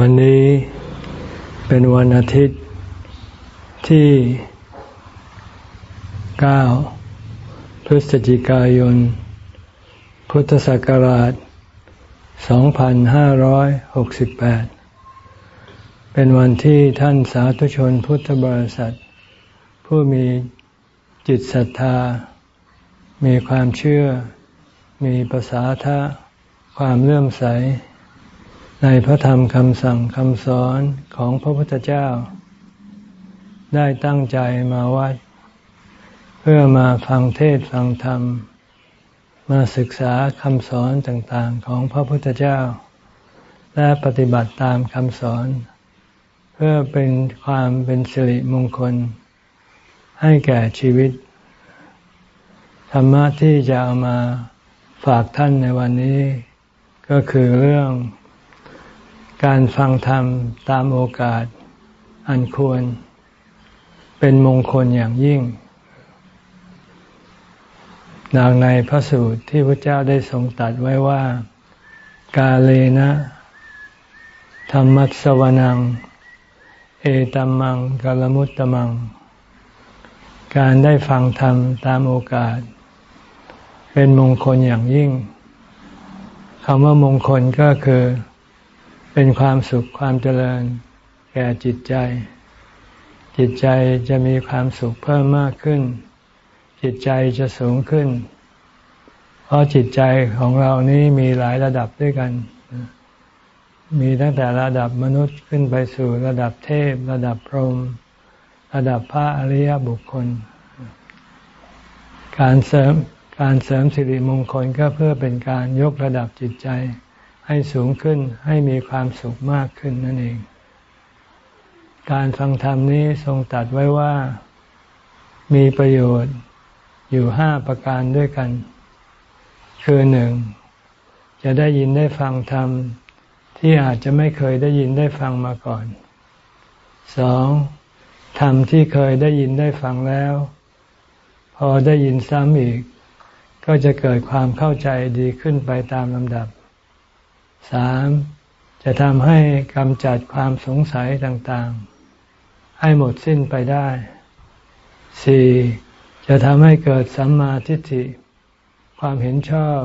วันนี้เป็นวันอาทิตย์ที่ 9 พฤศจิกายน พุทธศักราช 2568 เป็นวันที่ท่านสาธุชนพุทธบริษัท ผู้มีจิตศรัทธา มีความเชื่อ มีภาษาทะความเลื่อมใส ในพระธรรมคำสั่งคำสอนของพระพุทธเจ้า ได้ตั้งใจมาวัด เพื่อมาฟังเทศฟังธรรม มาศึกษาคำสอนต่างๆของพระพุทธเจ้า และปฏิบัติตามคำสอน เพื่อเป็นความเป็นสิริมงคล ให้แก่ชีวิต ธรรมะที่จะเอามาฝากท่านในวันนี้ ก็คือเรื่อง การฟังธรรมตามโอกาสอันควร เป็นมงคลอย่างยิ่งนางในพระสูตรที่พระเจ้าได้ทรงตัดไว้ว่า กาเลนะ ธรรมัสวนัง เอตัมมังกลมุตตมัง การได้ฟังธรรมตามโอกาส เป็นมงคลอย่างยิ่งคำว่ามงคลก็คือ เป็นความสุขความเจริญ แก่จิตใจ จิตใจจะมีความสุขเพิ่มมากขึ้น จิตใจจะสูงขึ้น เพราะจิตใจของเรานี้มีหลายระดับด้วยกัน มีตั้งแต่ระดับมนุษย์ขึ้นไปสู่ระดับเทพ ระดับพรหมระดับพระอริยบุคคล การเสริมการเสริมสิริมงคลก็เพื่อเป็นการยกระดับจิตใจ ให้สูงขึ้นให้มีความสุขมากขึ้นนั่นเอง การฟังธรรมนี้ทรงตัดไว้ว่ามีประโยชน์อยู่ห้าประการด้วยกัน คือหนึ่งจะได้ยินได้ฟังธรรมที่อาจจะไม่เคยได้ยินได้ฟังมาก่อน สองธรรมที่เคยได้ยินได้ฟังแล้ว พอได้ยินซ้ำอีก ก็จะเกิดความเข้าใจดีขึ้นไปตามลำดับ สามจะทำให้กำจัดความสงสัยต่างๆ ให้หมดสิ้นไปได้สี่จะทำให้เกิดสัมมาทิฏฐิ ความเห็นชอบ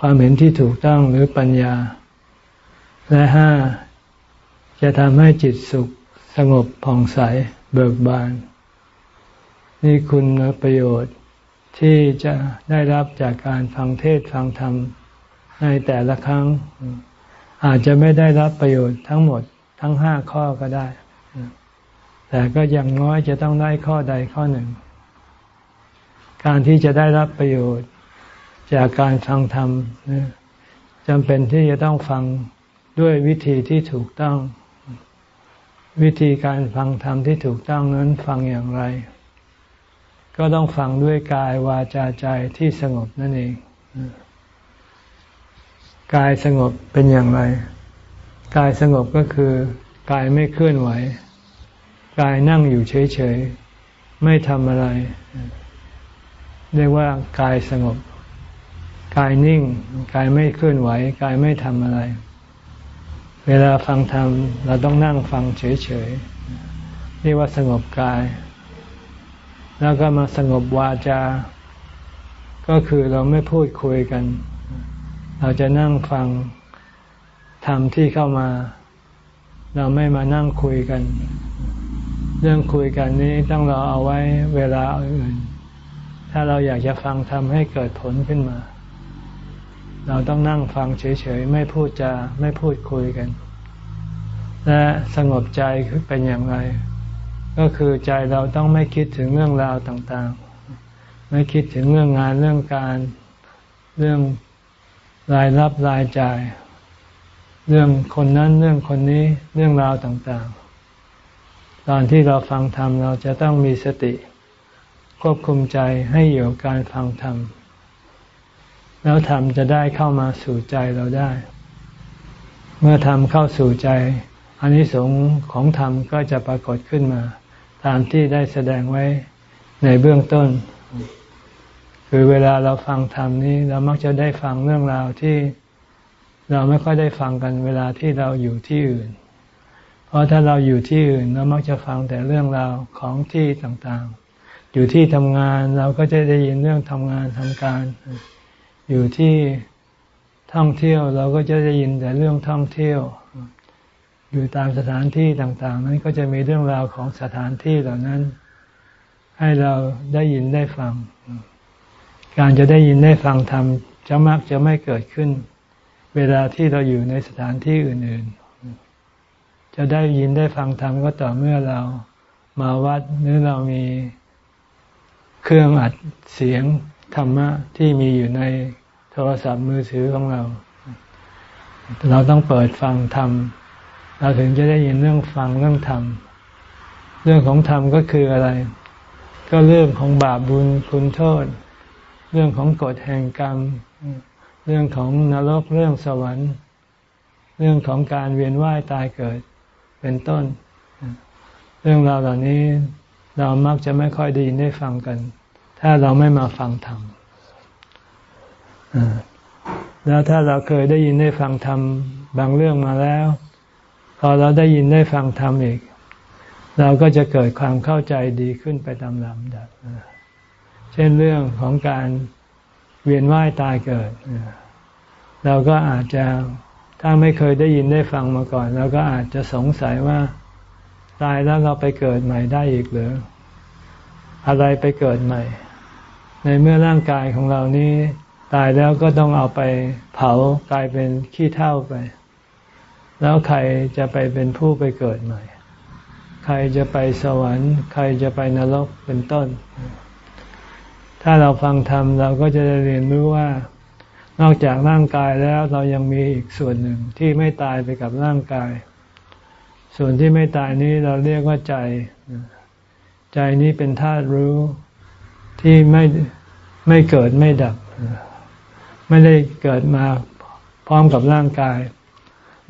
ความเห็นที่ถูกต้องหรือปัญญา และห้าจะทำให้จิตสุขสงบผ่องใสเบิกบาน นี่คุณประโยชน์ที่จะได้รับจากการฟังเทศฟังธรรม ในแต่ละครั้ง อาจจะไม่ได้รับประโยชน์ทั้งหมดทั้งห้าข้อก็ได้ แต่ก็ยังน้อยจะต้องได้ข้อใดข้อหนึ่ง การที่จะได้รับประโยชน์จากการฟังธรรมจำเป็นที่จะต้องฟังด้วยวิธีที่ถูกต้อง วิธีการฟังธรรมที่ถูกต้องนั้นฟังอย่างไร ก็ต้องฟังด้วยกายวาจาใจที่สงบนั่นเอง กายสงบเป็นอย่างไร กายสงบก็คือกายไม่เคลื่อนไหว กายนั่งอยู่เฉยๆ ไม่ทำอะไร เรียกว่ากายสงบ กายนิ่ง กายไม่เคลื่อนไหว กายไม่ทำอะไร เวลาฟังธรรมเราต้องนั่งฟังเฉยๆเรียกว่าสงบกาย แล้วก็มาสงบวาจา ก็คือเราไม่พูดคุยกัน เราจะนั่งฟังธรรมที่เข้ามา เราไม่มานั่งคุยกัน เรื่องคุยกันนี้ต้องรอเอาไว้เวลาอื่น ถ้าเราอยากจะฟังทำให้เกิดผลขึ้นมา เราต้องนั่งฟังเฉยๆ ไม่พูดจาไม่พูดคุยกัน และสงบใจเป็นอย่างไร ก็คือใจเราต้องไม่คิดถึงเรื่องราวต่างๆ ไม่คิดถึงเรื่องงานเรื่องการเรื่อง รายรับรายจ่าย เรื่องคนนั้นเรื่องคนนี้เรื่องราวต่างๆ ตอนที่เราฟังธรรมเราจะต้องมีสติ ควบคุมใจให้อยู่การฟังธรรม แล้วธรรมจะได้เข้ามาสู่ใจเราได้ เมื่อธรรมเข้าสู่ใจอันนี้สงของธรรมก็จะปรากฏขึ้นมา ตามที่ได้แสดงไว้ในเบื้องต้น คือเวลาเราฟังธรรมนี้เรามักจะได้ฟังเรื่องราวที่เราไม่ค่อยได้ฟังกันเวลาที่เราอยู่ที่อื่น เพราะถ้าเราอยู่ที่อื่นเรามักจะฟังแต่เรื่องราวของที่ต่างๆ อยู่ที่ทำงานเราก็จะได้ยินเรื่องทำงานทำการ อยู่ที่ท่องเที่ยวเราก็จะได้ยินแต่เรื่องท่องเที่ยว อยู่ตามสถานที่ต่างๆ นั้นก็จะมีเรื่องราวของสถานที่เหล่านั้น ให้เราได้ยินได้ฟัง การจะได้ยินได้ฟังธรรมจะมักจะไม่เกิดขึ้น เวลาที่เราอยู่ในสถานที่อื่น ๆ จะได้ยินได้ฟังธรรมก็ต่อเมื่อเรามาวัดหรือเรามีเครื่องอัดเสียงธรรมะที่มีอยู่ในโทรศัพท์มือถือของเรา เราต้องเปิดฟังธรรม เราถึงจะได้ยินเรื่องฟังเรื่องธรรม เรื่องของธรรมก็คืออะไร ก็เรื่องของบาปบุญคุณโทษ เรื่องของกฎแห่งกรรม เรื่องของนรกเรื่องสวรรค์ เรื่องของการเวียนว่ายตายเกิดเป็นต้น เรื่องราวเหล่านี้เรามักจะไม่ค่อยได้ยินได้ฟังกัน ถ้าเราไม่มาฟังธรรมแล้วถ้าเราเคยได้ยินได้ฟังธรรมบางเรื่องมาแล้ว พอเราได้ยินได้ฟังธรรมอีก เราก็จะเกิดความเข้าใจดีขึ้นไปตามลำดับ เช่นเรื่องของการเวียนว่ายตายเกิด เราก็อาจจะถ้าไม่เคยได้ยินได้ฟังมาก่อนเราก็อาจจะสงสัยว่าตายแล้วเราไปเกิดใหม่ได้อีกหรือ อะไรไปเกิดใหม่ ในเมื่อร่างกายของเรานี้ตายแล้วก็ต้องเอาไปเผากลายเป็นขี้เท่าไป แล้วใครจะไปเป็นผู้ไปเกิดใหม่ ใครจะไปสวรรค์ ใครจะไปนรกเป็นต้น ถ้าเราฟังธรรมเราก็จะได้เรียนรู้ว่านอกจากร่างกายแล้วเรายังมีอีกส่วนหนึ่งที่ไม่ตายไปกับร่างกาย ส่วนที่ไม่ตายนี้เราเรียกว่าใจ ใจนี้เป็นธาตุรู้ที่ไม่ไม่เกิดไม่ดับ ไม่ได้เกิดมาพร้อมกับร่างกาย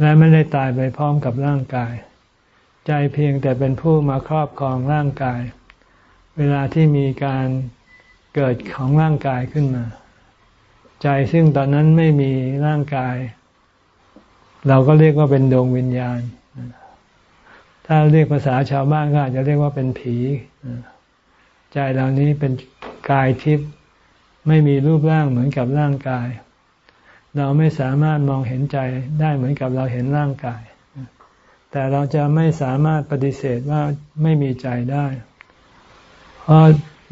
และไม่ได้ตายไปพร้อมกับร่างกาย ใจเพียงแต่เป็นผู้มาครอบครองร่างกาย เวลาที่มีการ เกิดของร่างกายขึ้นมา ใจซึ่งตอนนั้นไม่มีร่างกาย เราก็เรียกว่าเป็นดวงวิญญาณ ถ้าเรียกภาษาชาวบ้านก็อาจจะเรียกว่าเป็นผี ใจเหล่านี้เป็นกายทิพย์ไม่มีรูปร่างเหมือนกับร่างกาย เราไม่สามารถมองเห็นใจได้เหมือนกับเราเห็นร่างกาย แต่เราจะไม่สามารถปฏิเสธว่าไม่มีใจได้ เพราะ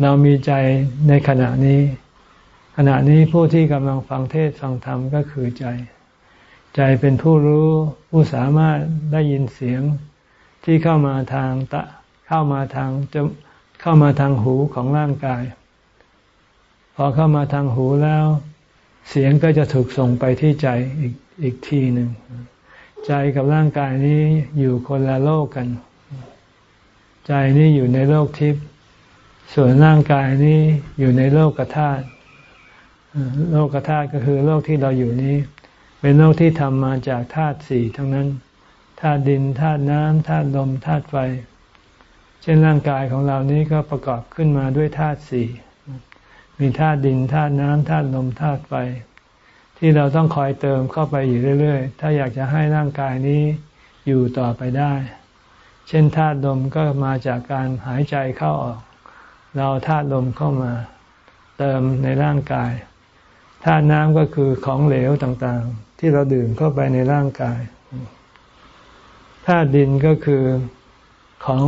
เรามีใจในขณะนี้ ขณะนี้ผู้ที่กำลังฟังเทศฟังธรรมก็คือใจ ใจเป็นผู้รู้ผู้สามารถได้ยินเสียงที่เข้ามาทางตะเข้ามาทางจะเข้ามาทางหูของร่างกาย พอเข้ามาทางหูแล้ว เสียงก็จะถูกส่งไปที่ใจอีกอีกทีหนึ่งใจกับร่างกายนี้อยู่คนละโลกกัน ใจนี้อยู่ในโลกทิพย์ ส่วนร่างกายนี้อยู่ในโลกกธาตุโลกธาตุก็คือโลกที่เราอยู่นี้ เป็นโลกที่ทำมาจากธาตุสี่ทั้งนั้นธาตุดินธาตุน้ำธาตุลมธาตุไฟ เช่นร่างกายของเรานี้ก็ประกอบขึ้นมาด้วยธาตุสี่มีธาตุดินธาตุน้ำธาตุลมธาตุไฟ ที่เราต้องคอยเติมเข้าไปอยู่เรื่อย ๆ ถ้าอยากจะให้ร่างกายนี้อยู่ต่อไปได้ เช่นธาตุลมก็มาจากการหายใจเข้าออก เราธาตุลมเข้ามา เติมในร่างกายธาตุน้ำก็คือของเหลวต่างๆ ที่เราดื่มเข้าไปในร่างกายธาตุดินก็คือของ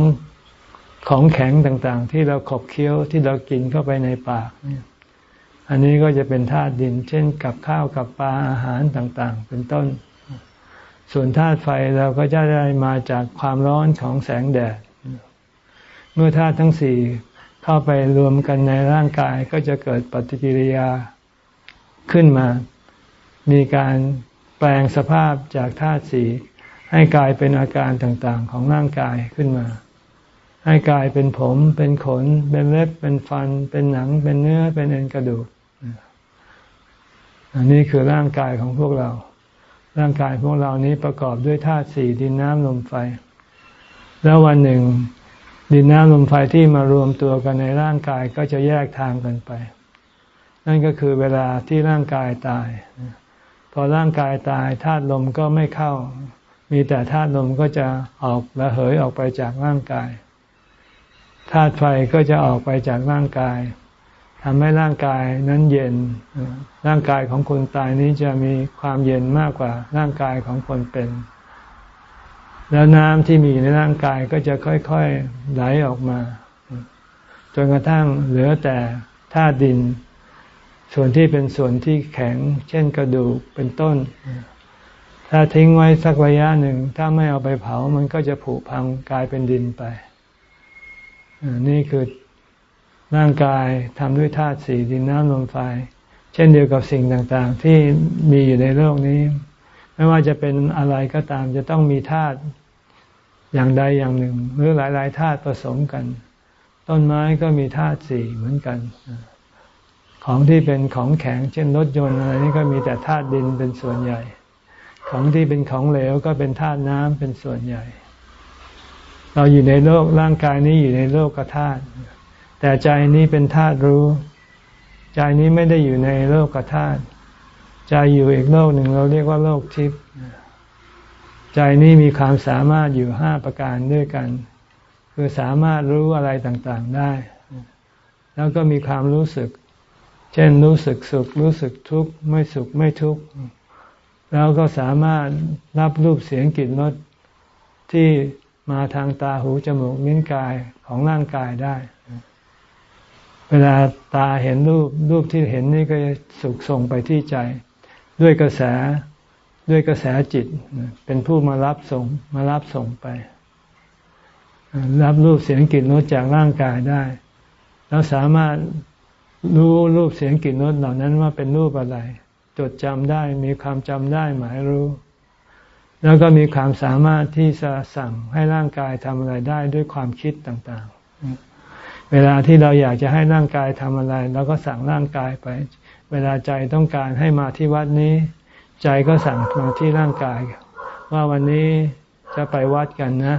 ของแข็งต่างๆ ที่เราขบเคี้ยวที่เรากินเข้าไปในปากเนี่ยอันนี้ก็จะเป็นธาตุดิน เช่นกับข้าวกับปลาอาหารต่างๆ เป็นต้น ส่วนธาตุไฟเราก็จะได้มาจากความร้อนของแสงแดด เมื่อธาตุทั้งสี่ เข้าไปรวมกันในร่างกายก็จะเกิดปฏิกิริยาขึ้นมา มีการแปลงสภาพจากธาตุสี่ให้กลายเป็นอาการต่างๆ ของร่างกายขึ้นมา ให้กลายเป็นผม เป็นขน เป็นเล็บ เป็นฟัน เป็นหนัง เป็นเนื้อ เป็นเอ็นกระดูก อันนี้คือร่างกายของพวกเรา ร่างกายพวกเรานี้ประกอบด้วยธาตุสี่ดินน้ำลมไฟ แล้ววันหนึ่ง ดินน้ำลมไฟที่มารวมตัวกันในร่างกายก็จะแยกทางกันไป นั่นก็คือเวลาที่ร่างกายตาย พอร่างกายตายธาตุลมก็ไม่เข้า มีแต่ธาตุลมก็จะออกระเหยออกไปจากร่างกายธาตุไฟก็จะออกไปจากร่างกายทำให้ร่างกายนั้นเย็น ร่างกายของคนตายนี้จะมีความเย็นมากกว่าร่างกายของคนเป็น แล้วน้ำที่มีในร่างกายก็จะค่อยๆไหลออกมา จนกระทั่งเหลือแต่ธาตุดิน ส่วนที่เป็นส่วนที่แข็ง เช่นกระดูกเป็นต้น ถ้าทิ้งไว้สักระยะหนึ่ง ถ้าไม่เอาไปเผามันก็จะผุพังกลายเป็นดินไป นี่คือร่างกายทำด้วยธาตุสี่ดินน้ำลมไฟ เช่นเดียวกับสิ่งต่างๆ ที่มีอยู่ในโลกนี้ ไม่ว่าจะเป็นอะไรก็ตามจะต้องมีธาตุ อย่างใดอย่างหนึ่ง หรือหลายๆธาตุผสมกัน ต้นไม้ก็มีธาตุสี่เหมือนกัน ของที่เป็นของแข็ง เช่นรถยนต์อะไรนี่ก็มีแต่ธาตุดินเป็นส่วนใหญ่ ของที่เป็นของเหลวก็เป็นธาตุน้ำเป็นส่วนใหญ่ เราอยู่ในโลกร่างกายนี้อยู่ในโลกกธาตุแต่ใจนี้เป็นธาตุรู้ ใจนี้ไม่ได้อยู่ในโลกธาตุใจอยู่อีกโลกหนึ่งเราเรียกว่าโลกทิพย์ ใจนี้มีความสามารถอยู่ห้าประการด้วยกัน คือสามารถรู้อะไรต่างๆได้ แล้วก็มีความรู้สึก เช่นรู้สึกสุข รู้สึกทุกข์ไม่สุขไม่ทุกข์แล้วก็สามารถรับรูปเสียงกลิ่นรสที่มาทางตาหูจมูกนิ้นกายของร่างกายได้ เวลาตาเห็นรูปรูปที่เห็นนี่ก็จะสุกส่งไปที่ใจ ด้วยกระแส ด้วยกระแสจิต เป็นผู้มารับส่งมารับส่งไป รับรูปเสียงกลิ่นรสจากร่างกายได้ แล้วสามารถรู้รูปเสียงกลิ่นรสเหล่านั้นว่าเป็นรูปอะไร จดจำได้มีความจำได้หมายรู้ แล้วก็มีความสามารถที่จะสั่งให้ร่างกายทำอะไรได้ด้วยความคิดต่างๆ เวลาที่เราอยากจะให้ร่างกายทำอะไรเราก็สั่งร่างกายไป เวลาใจต้องการให้มาที่วัดนี้ ใจก็สั่งมาที่ร่างกาย ว่าวันนี้จะไปวัดกันนะ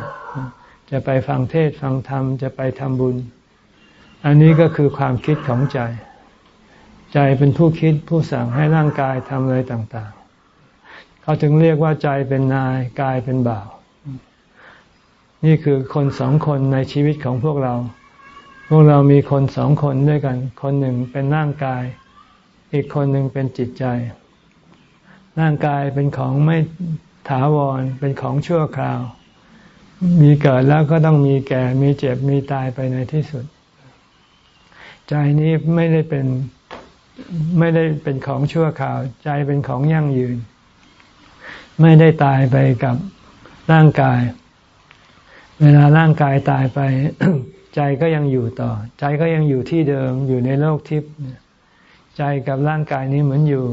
จะไปฟังเทศฟังธรรม จะไปทำบุญ อันนี้ก็คือความคิดของใจ ใจเป็นผู้คิดผู้สั่งให้ร่างกายทำอะไรต่างๆ เขาถึงเรียกว่าใจเป็นนายกายเป็นบ่าว นี่คือคนสองคนในชีวิตของพวกเรา พวกเรามีคนสองคนด้วยกัน คนหนึ่งเป็นร่างกาย อีกคนหนึ่งเป็นจิตใจ ร่างกายเป็นของไม่ถาวร เป็นของชั่วคราว มีเกิดแล้วก็ต้องมีแก่ มีเจ็บ มีตายไปในที่สุด ใจนี้ไม่ได้เป็นไม่ได้เป็นของชั่วคราว ใจเป็นของยั่งยืน ไม่ได้ตายไปกับร่างกาย เวลาร่างกายตายไป ใจก็ยังอยู่ต่อ ใจก็ยังอยู่ที่เดิมอยู่ในโลกทิพย์ใจกับร่างกายนี้เหมือนอยู่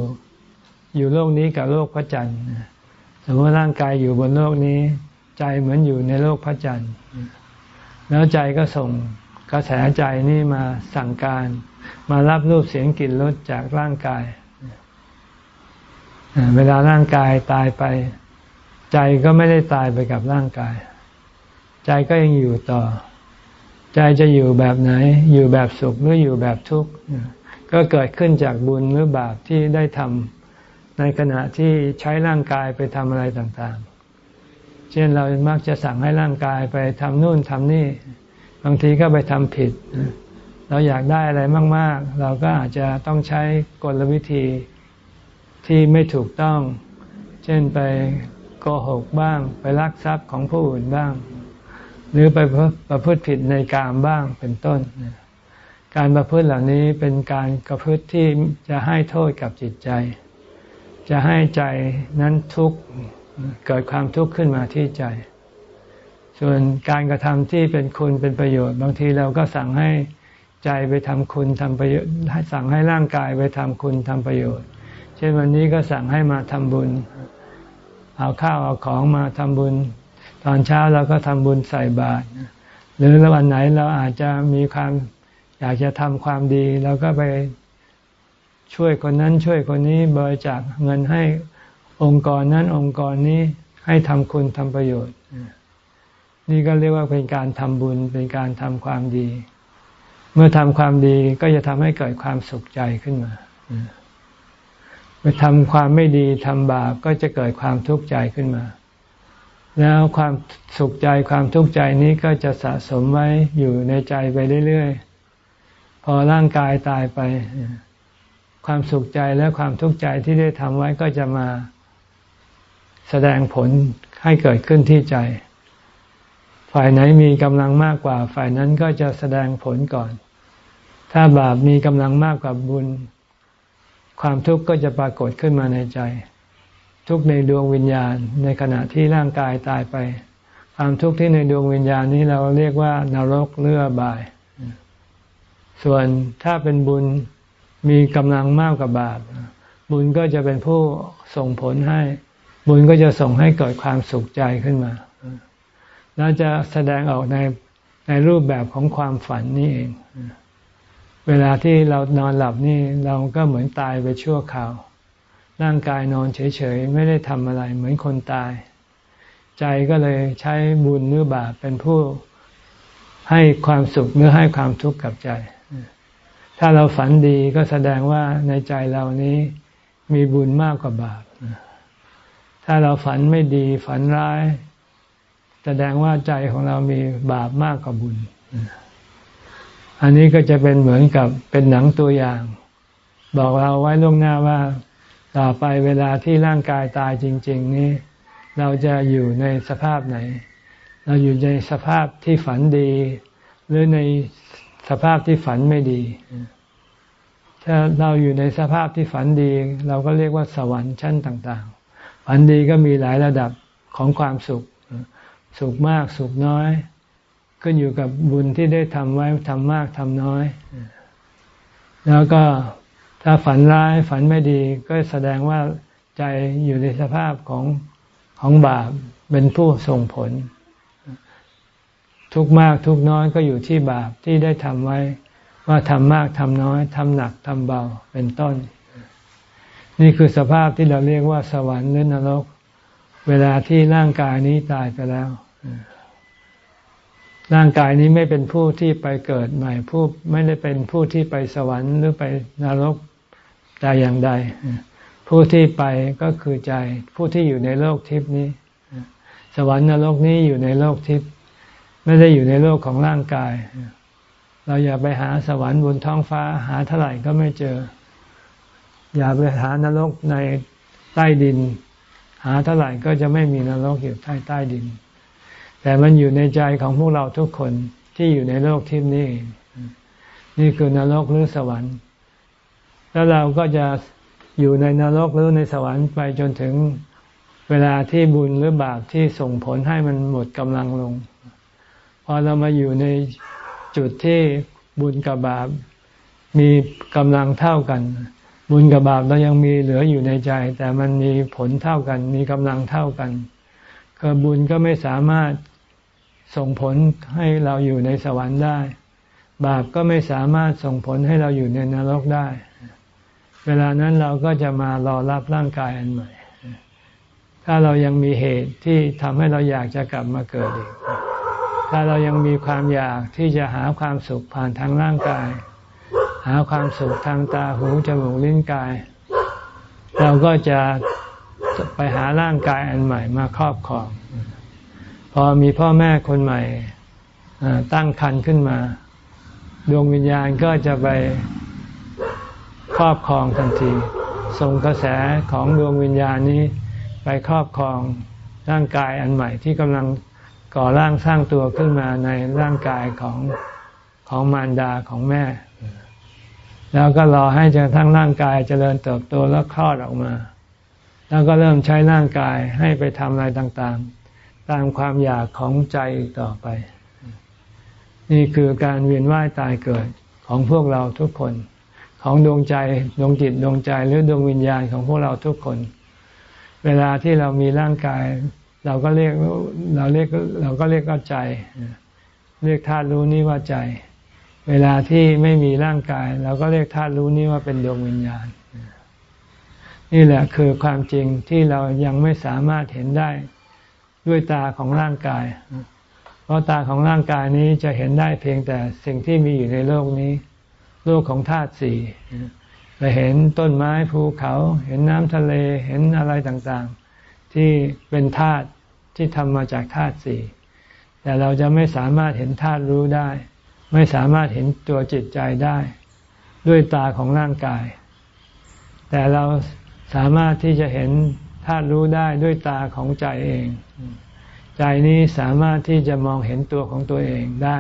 อยู่โลกนี้กับโลกพระจันทร์สมมติร่างกายอยู่บนโลกนี้ ใจเหมือนอยู่ในโลกพระจันทร์แล้วใจก็ส่งกระแสใจนี่มาสั่งการ มารับรูปเสียงกลิ่นรสจากร่างกาย เวลาร่างกายตายไป ใจก็ไม่ได้ตายไปกับร่างกาย ใจก็ยังอยู่ต่อ ใจจะอยู่แบบไหน อยู่แบบสุขหรืออยู่แบบทุกข์ก็เกิดขึ้นจากบุญหรือบาปที่ได้ทำ ในขณะที่ใช้ร่างกายไปทำอะไรต่างๆ เช่นเรามักจะสั่งให้ร่างกายไปทำนู่นทำนี่ บางทีก็ไปทำผิด เราอยากได้อะไรมาก ๆ เราก็อาจจะต้องใช้กลวิธีที่ไม่ถูกต้อง เช่นไปโกหกบ้าง ไปลักทรัพย์ของผู้อื่นบ้าง หรือไปประพฤติผิดในกามบ้างเป็นต้น การประพฤติเหล่านี้เป็นการกระพฤติที่จะให้โทษกับจิตใจ จะให้ใจนั้นทุกข์เกิดความทุกข์ขึ้นมาที่ใจ ส่วนการกระทำที่เป็นคุณเป็นประโยชน์ บางทีเราก็สั่งให้ใจไปทำคุณทำประโยชน์สั่งให้ร่างกายไปทำคุณทำประโยชน์ เช่นวันนี้ก็สั่งให้มาทำบุญ เอาข้าวเอาของมาทำบุญ ตอนเช้าเราก็ทำบุญใส่บาตรหรือวันไหนเราอาจจะมีความอยากจะทำความดีเราก็ไป ช่วยคนนั้นช่วยคนนี้บริจาคเงินให้องค์กรนั้นองค์กรนี้ให้ทำคุณทำประโยชน์ นี่ก็เรียกว่าเป็นการทำบุญเป็นการทำความดี เมื่อทำความดีก็จะทำให้เกิดความสุขใจขึ้นมาไปทำความไม่ดีทำบาปก็จะเกิดความทุกข์ใจขึ้นมา แล้วความสุขใจความทุกข์ใจนี้ก็จะสะสมไว้อยู่ในใจไปเรื่อยๆ พอร่างกายตายไป ความสุขใจและความทุกข์ใจที่ได้ทำไว้ก็จะมาแสดงผลให้เกิดขึ้นที่ใจ ฝ่ายไหนมีกำลังมากกว่า ฝ่ายนั้นก็จะแสดงผลก่อน ถ้าบาปมีกำลังมากกว่าบุญ ความทุกข์ก็จะปรากฏขึ้นมาในใจ ทุกในดวงวิญญาณ ในขณะที่ร่างกายตายไป ความทุกข์ที่ในดวงวิญญาณนี้เราเรียกว่านรกเลือบาย ส่วนถ้าเป็นบุญ มีกำลังมากกว่าบาป บุญก็จะเป็นผู้ส่งผลให้ บุญก็จะส่งให้เกิดความสุขใจขึ้นมา แล้วจะแสดงออกในในรูปแบบของความฝันนี่เอง เวลาที่เรานอนหลับนี่เราก็เหมือนตายไปชั่วคราว ร่างกายนอนเฉยๆ ไม่ได้ทำอะไร เหมือนคนตาย ใจก็เลยใช้บุญหรือบาปเป็นผู้ให้ความสุขหรือให้ความทุกข์กับใจ ถ้าเราฝันดีก็แสดงว่าในใจเรานี้มีบุญมากกว่าบาป ถ้าเราฝันไม่ดีฝันร้าย แสดงว่าใจของเรามีบาปมากกว่าบุญ อันนี้ก็จะเป็นเหมือนกับเป็นหนังตัวอย่าง บอกเราไว้ล่วงหน้าว่า ต่อไปเวลาที่ร่างกายตายจริง ๆ นี้ เราจะอยู่ในสภาพไหน เราอยู่ในสภาพที่ฝันดี หรือใน สภาพที่ฝันไม่ดี ถ้าเราอยู่ในสภาพที่ฝันดี เราก็เรียกว่าสวรรค์ชั้นต่าง ๆ ฝันดีก็มีหลายระดับของความสุข สุขมากสุขน้อยขึ้นอยู่กับบุญที่ได้ทำไว้ทำมากทำน้อย แล้วก็ถ้าฝันร้ายฝันไม่ดีก็แสดงว่าใจอยู่ในสภาพของของบาปเป็นผู้ส่งผล ทุกมากทุกน้อยก็อยู่ที่บาปที่ได้ทำไว้ ว่าทำมากทำน้อยทำหนักทำเบาเป็นต้น นี่คือสภาพที่เราเรียกว่าสวรรค์หรือนรก เวลาที่ร่างกายนี้ตายไปแล้ว ร่างกายนี้ไม่เป็นผู้ที่ไปเกิดใหม่ผู้ไม่ได้เป็นผู้ที่ไปสวรรค์หรือไปนรกแต่อย่างใด ผู้ที่ไปก็คือใจ ผู้ที่อยู่ในโลกทิพนี้ สวรรค์นรกนี้อยู่ในโลกทิพย์ ไม่ได้อยู่ในโลกของร่างกาย เราอย่าไปหาสวรรค์บนท้องฟ้าหาเท่าไหร่ก็ไม่เจอ อย่าไปหานรกในใต้ดิน หาเท่าไหร่ก็จะไม่มีนรกอยู่ใต้ใต้ดิน แต่มันอยู่ในใจของพวกเราทุกคนที่อยู่ในโลกทิพนี้ นี่คือนรกหรือสวรรค์ แล้วเราก็จะอยู่ในนรกหรือในสวรรค์ไปจนถึงเวลาที่บุญหรือบาปที่ส่งผลให้มันหมดกำลังลง อเรามาอยู่ในจุดที่บุญกับบาปมีกำลังเท่ากัน บุญกับบาปเรายังมีเหลืออยู่ในใจ แต่มันมีผลเท่ากัน มีกำลังเท่ากันคือบุญก็ไม่สามารถส่งผลให้เราอยู่ในสวรรค์ได้ บาปก็ไม่สามารถส่งผลให้เราอยู่ในนรกได้ เวลานั้นเราก็จะมารอรับร่างกายอันใหม่ ถ้าเรายังมีเหตุที่ทำให้เราอยากจะกลับมาเกิดอีก ถ้าเรายังมีความอยากที่จะหาความสุขผ่านทางร่างกาย หาความสุขทางตาหูจมูกลิ้นกาย เราก็จะไปหาร่างกายอันใหม่มาครอบครอง พอมีพ่อแม่คนใหม่ตั้งคันขึ้นมา ดวงวิญญาณก็จะไปครอบครองทันทีส่งกระแสของดวงวิญญาณนี้ไปครอบครองร่างกายอันใหม่ที่กำลัง ก่อร่างสร้างตัวขึ้นมาในร่างกายของของมารดาของแม่ แล้วก็รอให้จนทั้งร่างกายจเจริญเติบโตแล้วคลอดออกมา แล้วก็เริ่มใช้ร่างกายให้ไปทำอะไรต่างๆ ตามความอยากของใจต่อไป นี่คือการเวียนว่ายตายเกิดของพวกเราทุกคน ของดวงใจดวงจิตดวงใจหรือดวงวิญญาณของพวกเราทุกคน เวลาที่เรามีร่างกาย เราก็เรียกเราเรียกเราก็เรียกว่าใจ เรียกธาตุรู้นี้ว่าใจ เวลาที่ไม่มีร่างกาย เราก็เรียกธาตุรู้นี้ว่าเป็นดวงวิญญาณ นี่แหละคือความจริงที่เรายังไม่สามารถเห็นได้ด้วยตาของร่างกาย เพราะตาของร่างกายนี้จะเห็นได้เพียงแต่สิ่งที่มีอยู่ในโลกนี้ โลกของธาตุสี่ไปเห็นต้นไม้ภูเขา เห็นน้ำทะเลเห็นอะไรต่าง ที่เป็นธาตุที่ทำมาจากธาตุสี่แต่เราจะไม่สามารถเห็นธาตุรู้ได้ ไม่สามารถเห็นตัวจิตใจได้ ด้วยตาของร่างกาย แต่เราสามารถที่จะเห็นธาตุรู้ได้ด้วยตาของใจเอง ใจนี้สามารถที่จะมองเห็นตัวของตัวเองได้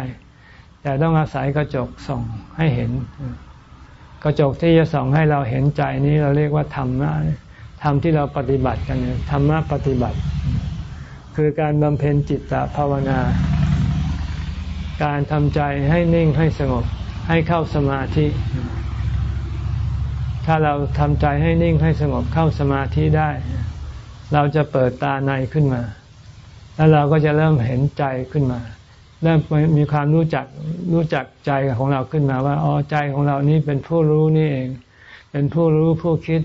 แต่ต้องอาศัยกระจกส่องให้เห็น กระจกที่จะส่องให้เราเห็นใจนี้เราเรียกว่าธรรมะ ธรรมที่เราปฏิบัติกันธรรมะปฏิบัติ คือการบำเพ็ญจิตตภาวนา การทำใจให้นิ่งให้สงบให้เข้าสมาธิ ถ้าเราทำใจให้นิ่งให้สงบเข้าสมาธิได้ เราจะเปิดตาในขึ้นมา แล้วเราก็จะเริ่มเห็นใจขึ้นมาเริ่มมีความรู้จักรู้จักใจของเราขึ้นมาว่าอ๋อใจของเรานี้เป็นผู้รู้นี่เอง เป็นผู้รู้ผู้คิด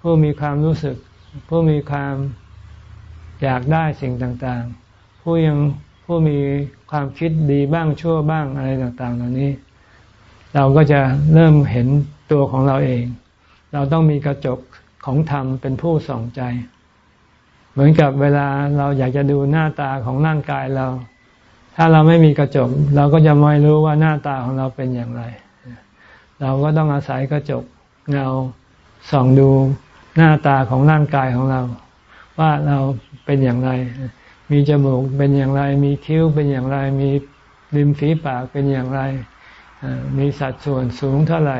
ผู้มีความรู้สึก ผู้มีความอยากได้สิ่งต่างๆ ผู้ยังผู้มีความคิดดีบ้างชั่วบ้างอะไรต่างๆ เหล่านี้ เราก็จะเริ่มเห็นตัวของเราเอง เราต้องมีกระจกของธรรมเป็นผู้ส่องใจ เหมือนกับเวลาเราอยากจะดูหน้าตาของร่างกายเรา ถ้าเราไม่มีกระจก เราก็จะไม่รู้ว่าหน้าตาของเราเป็นอย่างไร เราก็ต้องอาศัยกระจกเงาส่องดู หน้าตาของร่างกายของเรา ว่าเราเป็นอย่างไร มีจมูกเป็นอย่างไร มีคิ้วเป็นอย่างไร มีริมฝีปากเป็นอย่างไร มีสัดส่วนสูงเท่าไหร่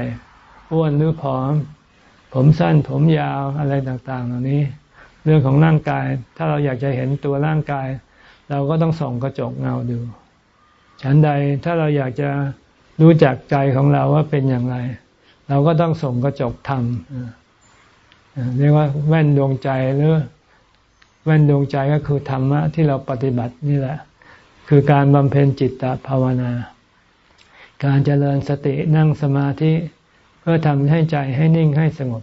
อ้วนหรือผอม ผมสั้นผมยาวอะไรต่าง ๆ เหล่านี้ เรื่องของร่างกาย ถ้าเราอยากจะเห็นตัวร่างกาย เราก็ต้องส่องกระจกเงาดู ฉันใดถ้าเราอยากจะรู้จักใจของเราว่าเป็นอย่างไร เราก็ต้องส่งกระจกธรรม เรียกว่าแว่นดวงใจหรือแว่นดวงใจก็คือธรรมะที่เราปฏิบัตินี่แหละ คือการบำเพ็ญจิตตภาวนา การเจริญสตินั่งสมาธิเพื่อทำให้ใจให้นิ่งให้สงบ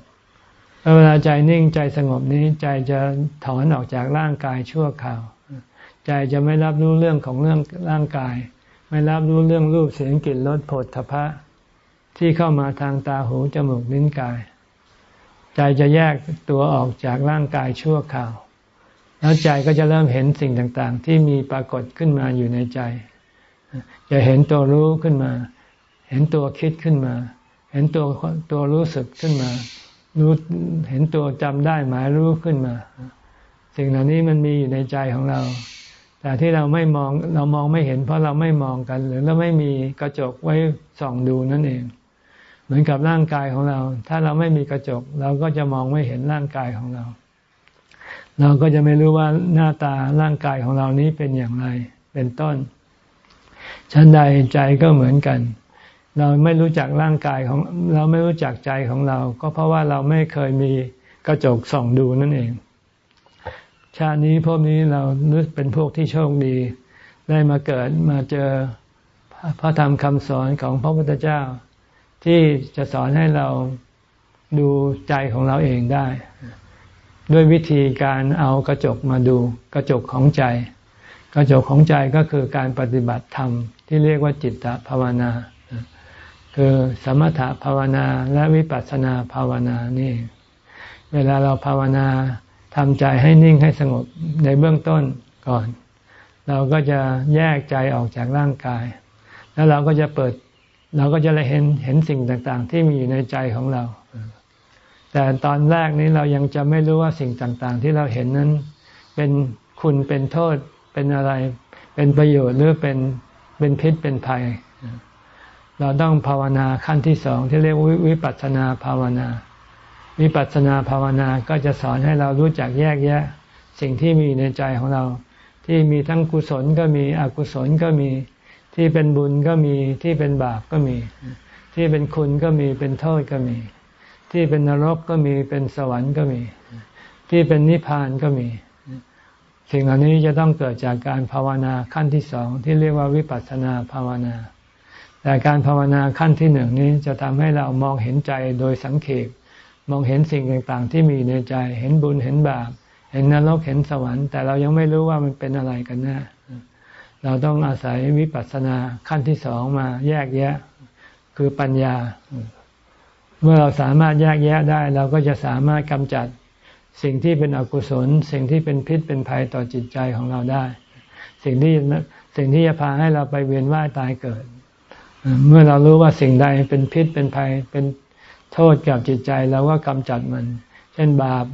เวลาใจนิ่งใจสงบนี้ใจจะถอนออกจากร่างกายชั่วคราว ใจจะไม่รับรู้เรื่องของเรื่องร่างกาย ไม่รับรู้เรื่องรูปเสียงกลิ่นรสผลทพะ ที่เข้ามาทางตาหูจมูกลิ้นกาย ใจจะแยกตัวออกจากร่างกายชั่วคราว แล้วใจก็จะเริ่มเห็นสิ่งต่างๆ ที่มีปรากฏขึ้นมาอยู่ในใจ จะเห็นตัวรู้ขึ้นมา เห็นตัวคิดขึ้นมา เห็นตัวตัวรู้สึกขึ้นมา รู้เห็นตัวจำได้หมายรู้ขึ้นมา สิ่งเหล่านี้มันมีอยู่ในใจของเรา แต่ที่เราไม่มองเรามองไม่เห็น เพราะเราไม่มองกัน หรือเราไม่มีกระจกไว้ส่องดูนั่นเอง เหมือนกับร่างกายของเรา ถ้าเราไม่มีกระจก เราก็จะมองไม่เห็นร่างกายของเรา เราก็จะไม่รู้ว่าหน้าตาร่างกายของเรานี้เป็นอย่างไร เป็นต้น ชั้นใดใจก็เหมือนกัน เราไม่รู้จักร่างกายของ เราไม่รู้จักใจของเรา ก็เพราะว่าเราไม่เคยมีกระจกส่องดูนั่นเอง ชาตินี้พวกนี้เราเป็นพวกที่โชคดี ได้มาเกิดมาเจอพระธรรมคำสอนของพระพุทธเจ้า ที่จะสอนให้เราดูใจของเราเองได้ ด้วยวิธีการเอากระจกมาดูกระจกของใจ กระจกของใจก็คือการปฏิบัติธรรม ที่เรียกว่าจิตตภาวนา คือสมถภาวนาและวิปัสสนาภาวนานี่ เวลาเราภาวนาทำใจให้นิ่งให้สงบในเบื้องต้นก่อน เราก็จะแยกใจออกจากร่างกาย แล้วเราก็จะเปิด เราก็จะเห็นเห็นสิ่งต่างๆ ที่มีอยู่ในใจของเรา แต่ตอนแรกนี้เรายังจะไม่รู้ว่าสิ่งต่างๆ ที่เราเห็นนั้น เป็นคุณเป็นโทษเป็นอะไร เป็นประโยชน์หรือเป็นเป็นพิษเป็นภัย เราต้องภาวนาขั้นที่สองที่เรียกวิปัสสนาภาวนา วิปัสสนาภาวนาก็จะสอนให้เรารู้จักแยกแยะ สิ่งที่มีในใจของเรา ที่มีทั้งกุศลก็มีอกุศลก็มี ที่เป็นบุญก็มีที่เป็นบาปก็มี ที่เป็นคุณก็มีเป็นโทษก็มี ที่เป็นนรกก็มีเป็นสวรรค์ก็มี ที่เป็นนิพพานก็มี สิ่งเหล่านี้จะต้องเกิดจากการภาวนาขั้นที่สองที่เรียกว่าวิปัสสนาภาวนา แต่การภาวนาขั้นที่หนึ่งนี้จะทำให้เรามองเห็นใจโดยสังเขปมองเห็นสิ่งต่างๆ ที่มีในใจ เห็นบุญเห็นบาป เห็นนรกเห็นสวรรค์ แต่เรายังไม่รู้ว่ามันเป็นอะไรกันแนะ่ เราต้องอาศัยวิปัสสนาขั้นที่สองมาแยกแยะ คือปัญญาเเมื่อเราสามารถแยกแยะได้ เราก็จะสามารถกำจัดสิ่งที่เป็นอกุศล สิ่งที่เป็นพิษเป็นภัยต่อจิตใจของเราได้ สิ่งที่สิ่งที่จะพาให้เราไปเวียนว่ายตายเกิด เมื่อเรารู้ว่าสิ่งใดเป็นพิษเป็นภัยเป็นโทษกับจิตใจเราก็กำจัดมัน เช่นบาป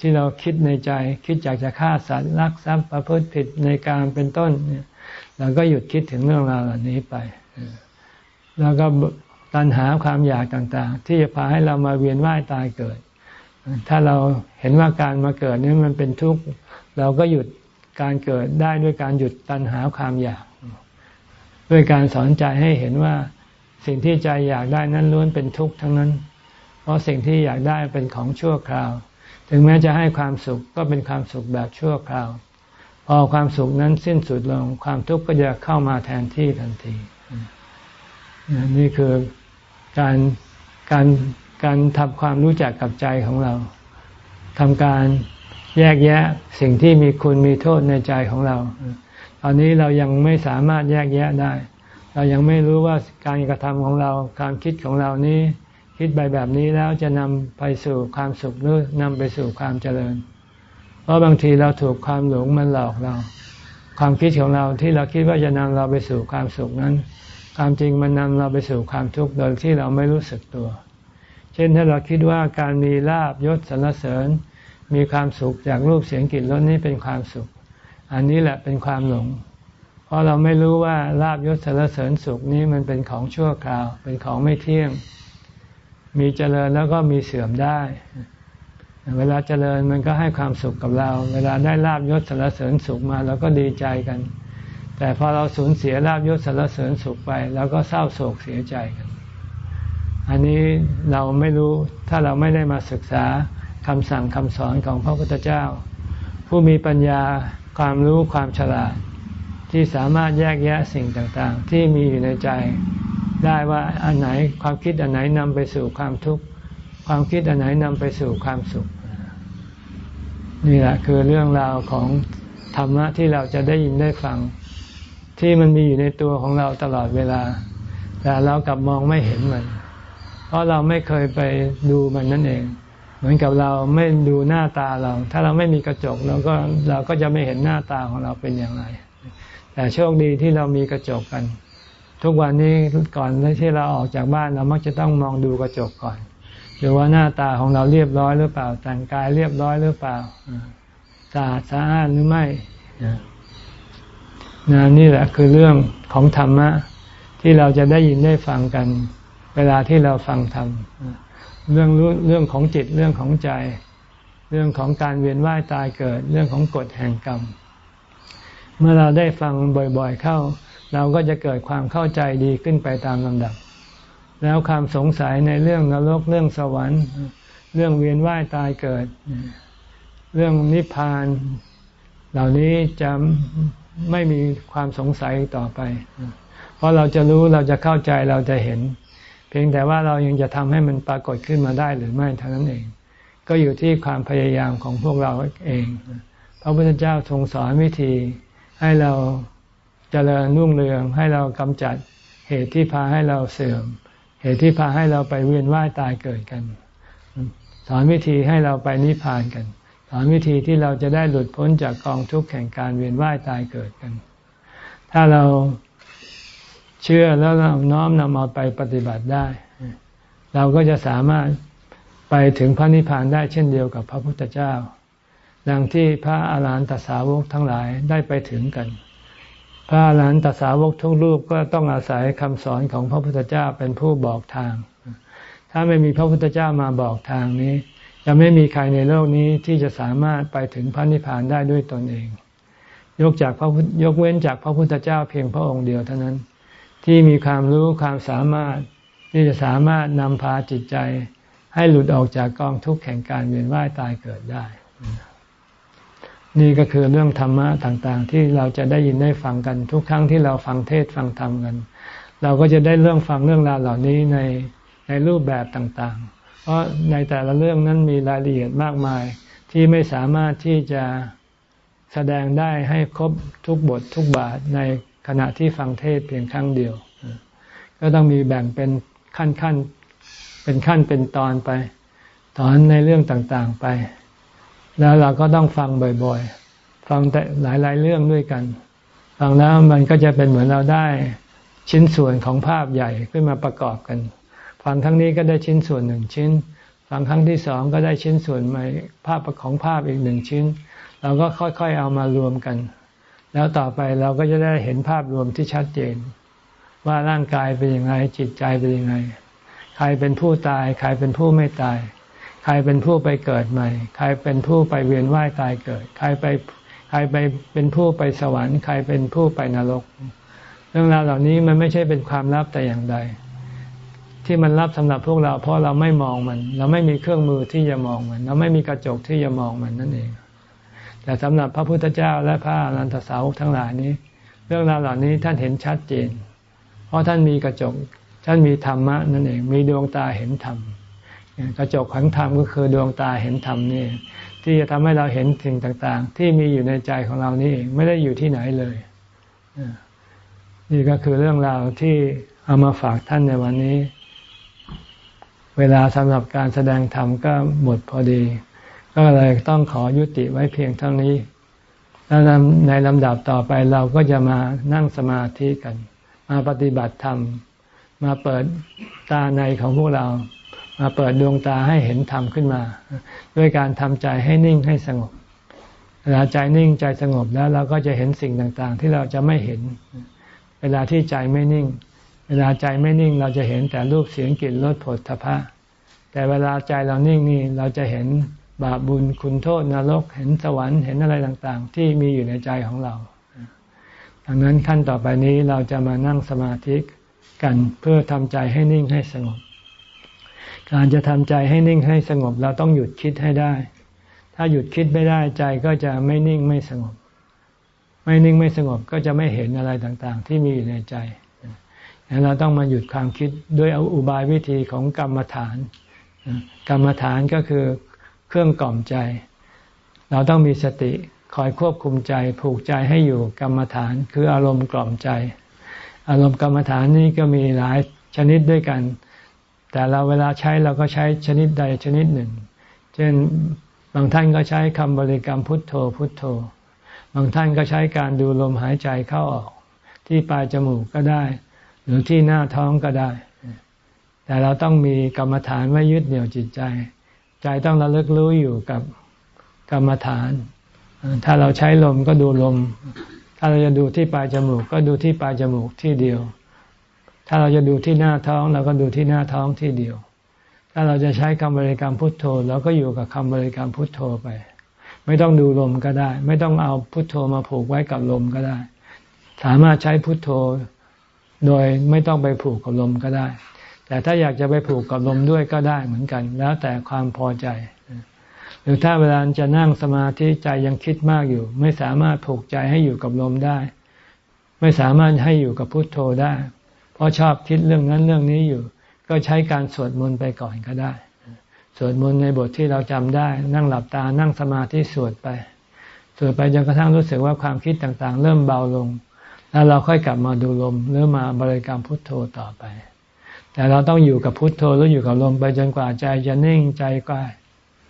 ที่เราคิดในใจ คิดอยากจะฆ่าสัตว์รักทรัพย์ประพฤติผิดในการเป็นต้นเนี่ย เราก็หยุดคิดถึงเรื่องราวเหล่านี้ไป แล้วก็ตัณหาความอยากต่างๆ ที่จะพาให้เรามาเวียนว่ายตายเกิด ถ้าเราเห็นว่าการมาเกิดนี่มันเป็นทุกข์เราก็หยุดการเกิดได้ด้วยการหยุดตัณหาความอยาก ด้วยการสอนใจให้เห็นว่าสิ่งที่ใจอยากได้นั้นล้วนเป็นทุกข์ทั้งนั้น เพราะสิ่งที่อยากได้เป็นของชั่วคราว ถึงแม้จะให้ความสุขก็เป็นความสุขแบบชั่วคราว พอความสุขนั้นสิ้นสุดลง ความทุกข์ก็จะเข้ามาแทนที่ทันที นี่คือการการการทำความรู้จักกับใจของเราทำการแยกแยะสิ่งที่มีคุณมีโทษในใจของเรา ตอนนี้เรายังไม่สามารถแยกแยะได้ เรายังไม่รู้ว่าการกระทำของเรา การคิดของเรานี้ คิดไปแบบนี้แล้วจะนำไปสู่ความสุขหรือนำไปสู่ความเจริญ เพราะบางทีเราถูกความหลงมันหลอกเรา ความคิดของเราที่เราคิดว่าจะนำเราไปสู่ความสุขนั้น ความจริงมันนำเราไปสู่ความทุกข์โดยที่เราไม่รู้สึกตัว เช่นถ้าเราคิดว่าการมีลาบยศสรรเสริญ มีความสุขจากรูปเสียงกลิ่นรสนี้เป็นความสุข อันนี้แหละเป็นความหลง เพราะเราไม่รู้ว่าลาบยศสรรเสริญสุขนี้มันเป็นของชั่วคราว เป็นของไม่เที่ยง มีเจริญแล้วก็มีเสื่อมได้ เวลาเจริญมันก็ให้ความสุขกับเรา เวลาได้ลาบยศสรรเสริญสุขมาเราก็ดีใจกัน แต่พอเราสูญเสียลาบยศสารเสริญสุขไปเราก็เศร้าโศกเสียใจกัน อันนี้เราไม่รู้ถ้าเราไม่ได้มาศึกษาคำสั่งคำสอนของพระพุทธเจ้า ผู้มีปัญญาความรู้ความฉลาด ที่สามารถแยกแยะสิ่งต่างๆ ที่มีอยู่ในใจ ได้ว่าอันไหนความคิดอันไหนนำไปสู่ความทุกข์ ความคิดอันไหนนำไปสู่ความสุข นี่แหละคือเรื่องราวของธรรมะที่เราจะได้ยินได้ฟัง ที่มันมีอยู่ในตัวของเราตลอดเวลา แต่เรากลับมองไม่เห็นมัน เพราะเราไม่เคยไปดูมันนั่นเอง เหมือนกับเราไม่ดูหน้าตาเรา ถ้าเราไม่มีกระจกเราก็เราก็จะไม่เห็นหน้าตาของเราเป็นอย่างไร แต่โชคดีที่เรามีกระจกกัน ทุกวันนี้ก่อนที่เราออกจากบ้านเรามักจะต้องมองดูกระจกก่อน ดูว่าหน้าตาของเราเรียบร้อยหรือเปล่า แต่งกายเรียบร้อยหรือเปล่าสะอาดสะอ้านหรือไม่นะนี่แหละคือเรื่องของธรรมะ ที่เราจะได้ยินได้ฟังกัน เวลาที่เราฟังธรรมเรื่องเรื่องของจิตเรื่องของใจ เรื่องของการเวียนว่ายตายเกิด เรื่องของกฎแห่งกรรม เมื่อเราได้ฟังบ่อยๆเข้า เราก็จะเกิดความเข้าใจดีขึ้นไปตามลำดับ แล้วความสงสัยในเรื่องนรกเรื่องสวรรค์ เรื่องเวียนว่ายตายเกิด เรื่องนิพพาน เหล่านี้จะไม่มีความสงสัยต่อไป เพราะเราจะรู้เราจะเข้าใจเราจะเห็น เพียงแต่ว่าเรายังจะทำให้มันปรากฏขึ้นมาได้หรือไม่เท่านั้นเอง ก็อยู่ที่ความพยายามของพวกเราเอง พระพุทธเจ้าทรงสอนวิธีให้เราจเจริญรุ่งเรืองให้เรากำจัดเหตุที่พาให้เราเสื่อม เหตุที่พาให้เราไปเวียนว่ายตายเกิดกัน สอนวิธีให้เราไปนิพพานกัน สอนวิธีที่เราจะได้หลุดพ้นจากกองทุกข์แห่งการเวียนว่ายตายเกิดกัน ถ้าเราเชื่อแล้วเราน้อมนำเอาไปปฏิบัติได้ เราก็จะสามารถไปถึงพระนิพพานได้เช่นเดียวกับพระพุทธเจ้าดังที่พระอาหารหันตสาวกทั้งหลายได้ไปถึงกัน พระอาหารหันตสาวกทุกรูปก็ต้องอาศัยคำสอนของพระพุทธเจ้าเป็นผู้บอกทาง ถ้าไม่มีพระพุทธเจ้ามาบอกทางนี้จะไม่มีใครในโลกนี้ที่จะสามารถไปถึงพระนิพพานได้ด้วยตนเอง ยกจากพระยกเว้นจากพระพุทธเจ้าเพียงพระองค์เดียวเท่านั้น ที่มีความรู้ความสามารถที่จะสามารถนำพาจิตใจ ให้หลุดออกจากกองทุกข์แห่งการเวียนว่ายตายเกิดได้ นี่ก็คือเรื่องธรรมะต่างๆ ที่เราจะได้ยินได้ฟังกันทุกครั้งที่เราฟังเทศฟังธรรมกัน เราก็จะได้เรื่องฟังเรื่องราวเหล่านี้ในในรูปแบบต่างๆ เพราะในแต่ละเรื่องนั้นมีรายละเอียดมากมาย ที่ไม่สามารถที่จะแสดงได้ให้ครบทุกบททุกบาทในขณะที่ฟังเทศเพียงครั้งเดียว ก็ต้องมีแบ่งเป็นขั้นขั้นเป็นขั้นเป็นตอนไปสอนในเรื่องต่างๆไป แล้วเราก็ต้องฟังบ่อยๆ ฟังแต่หลายๆเรื่องด้วยกัน ฟังแล้วมันก็จะเป็นเหมือนเราได้ชิ้นส่วนของภาพใหญ่ขึ้นมาประกอบกัน ฟังครั้งนี้ก็ได้ชิ้นส่วนหนึ่งชิ้น ฟังครั้งที่สองก็ได้ชิ้นส่วนใหม่ภาพของภาพอีกหนึ่งชิ้น เราก็ค่อยๆเอามารวมกัน แล้วต่อไปเราก็จะได้เห็นภาพรวมที่ชัดเจน ว่าร่างกายเป็นยังไงจิตใจเป็นยังไง ใครเป็นผู้ตาย ใครเป็นผู้ไม่ตาย ใครเป็นผู้ไปเกิดใหม่ ใครเป็นผู้ไปเวียนว่ายตายเกิด ใครไปใครไปเป็นผู้ไปสวรรค์ ใครเป็นผู้ไปนรก เรื่องราวเหล่านี้มันไม่ใช่เป็นความลับแต่อย่างใด ที่มันลับสำหรับพวกเรา เพราะเราไม่มองมัน เราไม่มีเครื่องมือที่จะมองมัน เราไม่มีกระจกที่จะมองมันนั่นเอง แต่สำหรับพระพุทธเจ้าและพระอรันตสาวกทั้งหลายนี้ เรื่องราวเหล่านี้ท่านเห็นชัดเจน เพราะท่านมีกระจกท่านมีธรรมะนั่นเอง มีดวงตาเห็นธรรม กระจกของธรรมก็คือดวงตาเห็นธรรมนี่ที่จะทำให้เราเห็นสิ่งต่างๆ ที่มีอยู่ในใจของเรานี่ไม่ได้อยู่ที่ไหนเลยนี่ก็คือเรื่องราวที่เอามาฝากท่านในวันนี้ เวลาสำหรับการแสดงธรรมก็หมดพอดี ก็เลยต้องขอยุติไว้เพียงเท่านี้แล้วในลำดับต่อไปเราก็จะมานั่งสมาธิกัน มาปฏิบัติธรรม มาเปิดตาในของพวกเรา มาเปิดดวงตาให้เห็นธรรมขึ้นมา ด้วยการทำใจให้นิ่งให้สงบเวลาใจนิ่งใจสงบแล้วเราก็จะเห็นสิ่งต่างๆ ที่เราจะไม่เห็น เวลาที่ใจไม่นิ่ง เวลาใจไม่นิ่งเราจะเห็นแต่รูปเสียงกลิ่นรสผลทพะ แต่เวลาใจเรานิ่งนี่เราจะเห็นบาปบุญคุณโทษนรก เห็นสวรรค์เห็นอะไรต่างๆ ที่มีอยู่ในใจของเรา ดังนั้นขั้นต่อไปนี้เราจะมานั่งสมาธิกันเพื่อทำใจให้นิ่งให้สงบ การจะทำใจให้นิ่งให้สงบเราต้องหยุดคิดให้ได้ ถ้าหยุดคิดไม่ได้ใจก็จะไม่นิ่งไม่สงบ ไม่นิ่งไม่สงบก็จะไม่เห็นอะไรต่างๆ ที่มีอยู่ในใจเราต้องมาหยุดความคิดด้วยเอาอุบายวิธีของกรรมฐาน กรรมฐานก็คือเครื่องกล่อมใจ เราต้องมีสติคอยควบคุมใจ ผูกใจให้อยู่กรรมฐานคืออารมณ์กล่อมใจ อารมณ์กรรมฐานนี้ก็มีหลายชนิดด้วยกัน แต่เราเวลาใช้เราก็ใช้ชนิดใดชนิดหนึ่ง เช่นบางท่านก็ใช้คำบริกรรมพุทโธพุทโธ บางท่านก็ใช้การดูลมหายใจเข้าออก ที่ปลายจมูกก็ได้ หรือที่หน้าท้องก็ได้ แต่เราต้องมีกรรมฐานไว้ยึดเหนี่ยวจิตใจ ใจต้องระลึกรู้อยู่กับกรรมฐาน ถ้าเราใช้ลมก็ดูลม ถ้าเราจะดูที่ปลายจมูกก็ดูที่ปลายจมูกที่เดียว ถ้าเราจะดูที่หน้าท้องเราก็ดูที่หน้าท้องที่เดียว ถ้าเราจะใช้คำบริกรรมพุทโธเราก็อยู่กับคำบริกรรมพุทโธไป ไม่ต้องดูลมก็ได้ ไม่ต้องเอาพุทโธมาผูกไว้กับลมก็ได้ สามารถใช้พุทโธโดยไม่ต้องไปผูกกับลมก็ได้ แต่ถ้าอยากจะไปผูกกับลมด้วยก็ได้เหมือนกัน แล้วแต่ความพอใจ หรือถ้าเวลาจะนั่งสมาธิใจยังคิดมากอยู่ ไม่สามารถผูกใจให้อยู่กับลมได้ ไม่สามารถให้อยู่กับพุทโธได้ ราะชอบคิดเรื่องนั้นเรื่องนี้อยู่ ก็ใช้การสวดมนต์ไปก่อนก็ได้ สวดมนต์ในบทที่เราจำได้ นั่งหลับตานั่งสมาธิสวดไป สวดไปจนกระทั่งรู้สึกว่าความคิดต่างๆ เริ่มเบาลง แล้วเราค่อยกลับมาดูลมหรือมาบริกรรมพุทโธต่อไป แต่เราต้องอยู่กับพุทโธแล้วอยู่กับลมไปจนกว่าใจจะนิ่งใจก็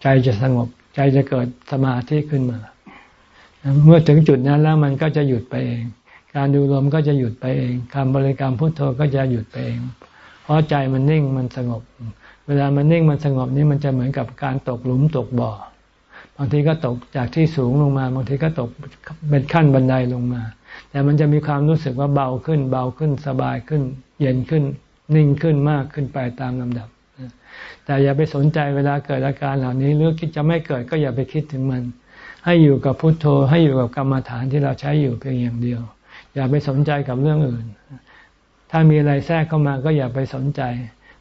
ใจจะสงบ ใจจะเกิดสมาธิขึ้นมา เมื่อถึงจุดนั้นแล้วมันก็จะหยุดไปเอง การดูลมก็จะหยุดไปเองคำบริกรรมพุทโธก็จะหยุดไปเอง เพราะใจมันนิ่งมันสงบ เวลามันนิ่งมันสงบนี่มันจะเหมือนกับการตกหลุมตกบ่อบางทีก็ตกจากที่สูงลงมา บางทีก็ตกเป็นขั้นบันไดลงมา แต่มันจะมีความรู้สึกว่าเบาขึ้น เบาขึ้นสบายขึ้น เย็นขึ้น นิ่งขึ้นมากขึ้นไปตามลำดับ แต่อย่าไปสนใจเวลาเกิดอาการเหล่านี้หรือคิดจะไม่เกิดก็อย่าไปคิดถึงมัน ให้อยู่กับพุทโธ ให้อยู่กับกรรมฐานที่เราใช้อยู่เพียงอย่างเดียว อย่าไปสนใจกับเรื่องอื่น ถ้ามีอะไรแทรกเข้ามาก็อย่าไปสนใจ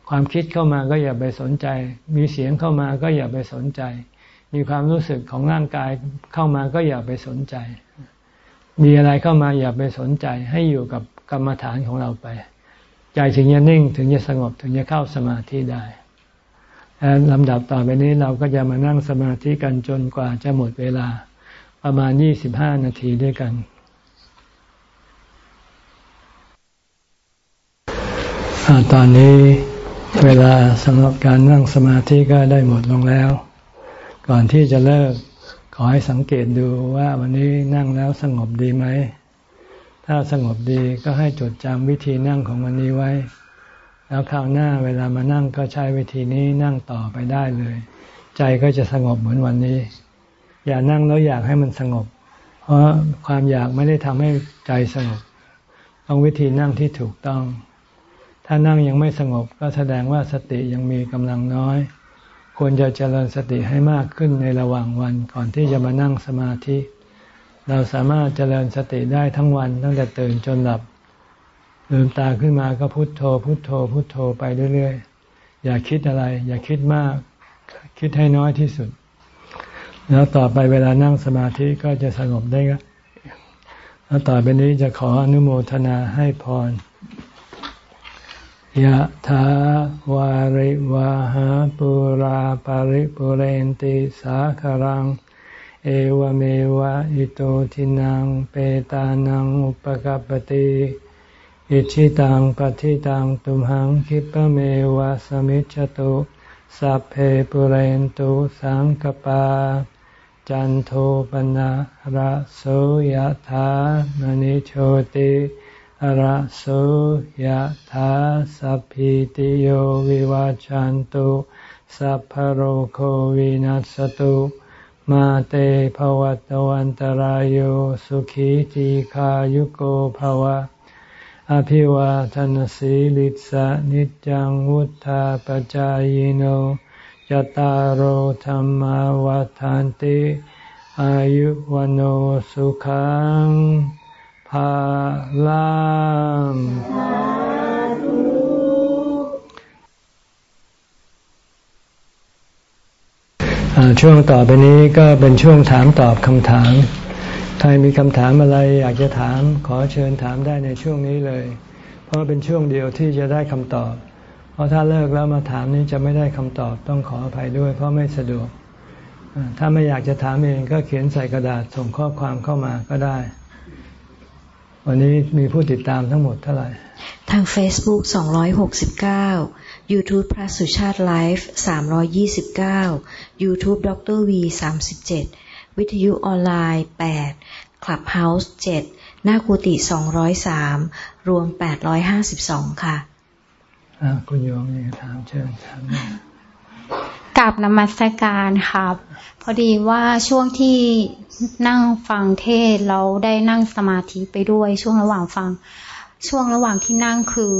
ความคิดเข้ามาก็อย่าไปสนใจ มีเสียงเข้ามาก็อย่าไปสนใจ มีความรู้สึกของร่างกายเข้ามาก็อย่าไปสนใจ มีอะไรเข้ามาอย่าไปสนใจ ให้อยู่กับกรรมฐานของเราไป ใจถึงจะนิ่งถึงจะสงบถึงจะเข้าสมาธิได้ลำดับต่อไปนี้เราก็จะมานั่งสมาธิกันจนกว่าจะหมดเวลาประมาณยี่สิบห้านาทีด้วยกัน ตอนนี้เวลาสำหรับการนั่งสมาธิก็ได้หมดลงแล้ว ก่อนที่จะเลิกขอให้สังเกตดูว่าวันนี้นั่งแล้วสงบดีไหม ถ้าสงบดีก็ให้จดจำวิธีนั่งของวันนี้ไว้ แล้วคราวหน้าเวลามานั่งก็ใช้วิธีนี้นั่งต่อไปได้เลย ใจก็จะสงบเหมือนวันนี้ อย่านั่งแล้วอยากให้มันสงบ เพราะความอยากไม่ได้ทำให้ใจสงบ ต้องวิธีนั่งที่ถูกต้อง ถ้านั่งยังไม่สงบก็แสดงว่าสติยังมีกำลังน้อย ควรจะเจริญสติให้มากขึ้นในระหว่างวันก่อนที่จะมานั่งสมาธิ เราสามารถเจริญสติได้ทั้งวันตั้งแต่ตื่นจนหลับลืมตาขึ้นมาก็พุโทโธ พุโทโธ พุโทโธไปเรื่อยๆ อย่าคิดอะไร อย่าคิดมาก คิดให้น้อยที่สุด แล้วต่อไปเวลานั่งสมาธิก็จะสงบได้แล้วต่อไปนี้จะขออนุโมทนาให้พร ยะถาวาริวาหาปุราปาริปุเรนติสาคารัง เอวเมวะอิโตทินังเปตานังอุปกปติอิชิตังปฏิตังตุมหังคิปเมวะสมิจจตุสัพเพปุเรนตุสังกปา จันโทปนะระโสยะถามณิโชติ ระโสยถาสัพพิติโยวิวาจันตุสัพพโรโควินัสตุมาเตภวัตวันตารโยสุขีจีขายุโกภวะ อภิวาทนสีลิสะนิจังวุธาปจายโนจตารโหธรรมวาทานติ อายุวันโอสุขัง พลังช่วงต่อไปนี้ก็เป็นช่วงถามตอบคำถาม ใครมีคำถามอะไรอยากจะถามขอเชิญถามได้ในช่วงนี้เลย เพราะเป็นช่วงเดียวที่จะได้คำตอบ เพราะถ้าเลิกแล้วมาถามนี้จะไม่ได้คำตอบต้องขออภัยด้วย เพราะไม่สะดวก ถ้าไม่อยากจะถามเองก็เขียนใส่กระดาษส่งข้อความเข้ามาก็ได้ วันนี้มีผู้ติดตามทั้งหมดเท่าไหร่ ทาง Facebook 269 YouTube พระสุชาติไลฟ์329 YouTube ดร V 37 วิทยุออนไลน์ 8 Clubhouse 7 หน้ากุฏิ203 รวม 852 ค่ะอ่าคุณโยมนี่ถามเชิญถามกับนมัสการครับ พอดีว่าช่วงที่ นั่งฟังเทศเราได้นั่งสมาธิไปด้วย ช่วงระหว่างฟัง ช่วงระหว่างที่นั่งคือ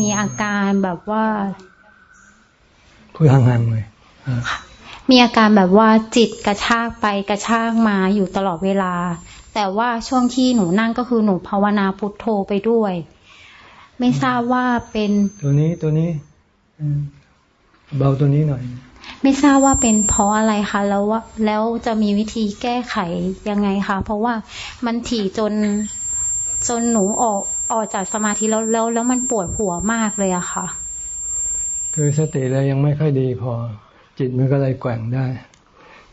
มีอาการแบบว่าพูดห่างๆเลยมีอาการแบบว่าจิตกระชากไปกระชากมาอยู่ตลอดเวลา แต่ว่าช่วงที่หนูนั่งก็คือหนูภาวนาพุทโธไปด้วย ไม่ทราบว่าเป็น ตัวนี้ตัวนี้เบาตัวนี้หน่อย ไม่ทราบว่าเป็นเพราะอะไรคะแล้วว่าแล้วจะมีวิธีแก้ไขยังไงคะเพราะว่ามันถี่จนจนหนูออกออกจากสมาธิแล้วแล้วแล้วมันปวดหัวมากเลยอะค่ะ คือสติเรายังไม่ค่อยดีพอ จิตมันก็เลยแกว่งได้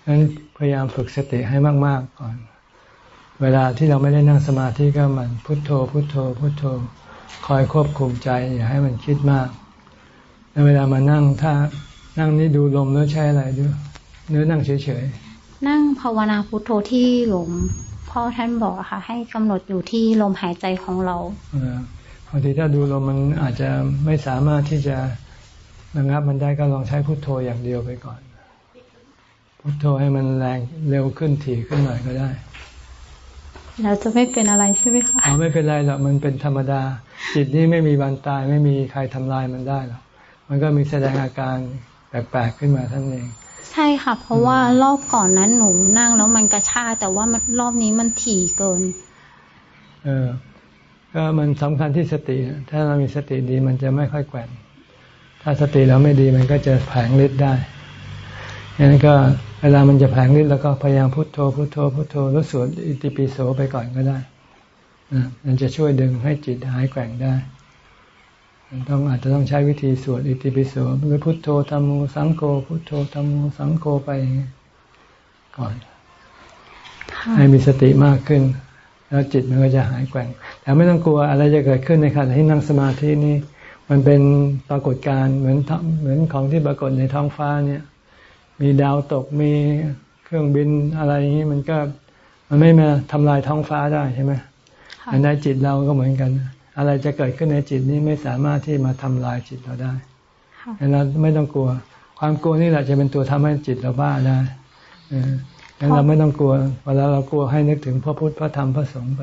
ฉะนั้นพยายามฝึกสติให้มาก ๆก่อน เวลาที่เราไม่ได้นั่งสมาธิก็มันพุทโธ พุทโธ พุทโธ คอยควบคุมใจอย่าให้มันคิดมาก แล้วเวลามานั่งถ้า นั่งนี่ดูลมแล้วใช้อะไรดูเนื้อนั่งเฉยๆ นั่งภาวนาพุทโธที่หลวงพ่อท่านบอกค่ะ ให้กำหนดอยู่ที่ลมหายใจของเราบางทีถ้าดูลมมันอาจจะไม่สามารถที่จะระงับมันได้ก็ลองใช้พุทโธอย่างเดียวไปก่อน พุทโธให้มันแรงเร็วขึ้นถี่ขึ้นหน่อยก็ได้แล้วจะไม่เป็นอะไรใช่ไหมคะอ๋อไม่เป็นไรหรอกมันเป็นธรรมดา จิตนี้ไม่มีวันตายไม่มีใครทำลายมันได้หรอกมันก็มีแสดงอาการ แปลกๆขึ้นมาท่านเองใช่ค่ะ เพราะว่ารอบก่อนนั้นหนูนั่งแล้วมันกระชากแต่ว่ามันรอบนี้มันถี่เกิน เออ ก็มันสำคัญที่สติ ถ้าเรามีสติดีมันจะไม่ค่อยแกว่งถ้าสติเราไม่ดีมันก็จะแผงฤทธิ์ได้ดังนั้นก็เวลามันจะแผงฤทธิ์แล้วก็พยายามพุโทโธพุโทโธพุโทโธแล้วสวดอิติปิโสไปก่อนก็ได้มันจะช่วยดึงให้จิตหายแกว่งได้ ต้องอาจจะต้องใช้วิธีสวดอิติปิโสหรือพุทโธธรรมโมสังโฆพุทโธธรรมโมสังโฆไปก่อนให้มีสติมากขึ้น แล้วจิตมันก็จะหายแกว่ง แต่ไม่ต้องกลัวอะไรจะเกิดขึ้นในขณะที่นั่งสมาธินี้ มันเป็นปรากฏการณ์เหมือนเหมือนของที่ปรากฏในท้องฟ้าเนี่ย มีดาวตกมีเครื่องบินอะไรอย่างนี้มันก็มันไม่มาทำลายท้องฟ้าได้ใช่ไหมในจิตเราก็เหมือนกัน อะไรจะเกิดขึ้นในจิตนี้ไม่สามารถที่มาทำลายจิตเราได้เราไม่ต้องกลัว ความกลัวนี่แหละจะเป็นตัวทำให้จิตเราบ้าได้งั้นเราไม่ต้องกลัว เวลาเรากลัวให้นึกถึงพระพุทธพระธรรมพระสงฆ์ไป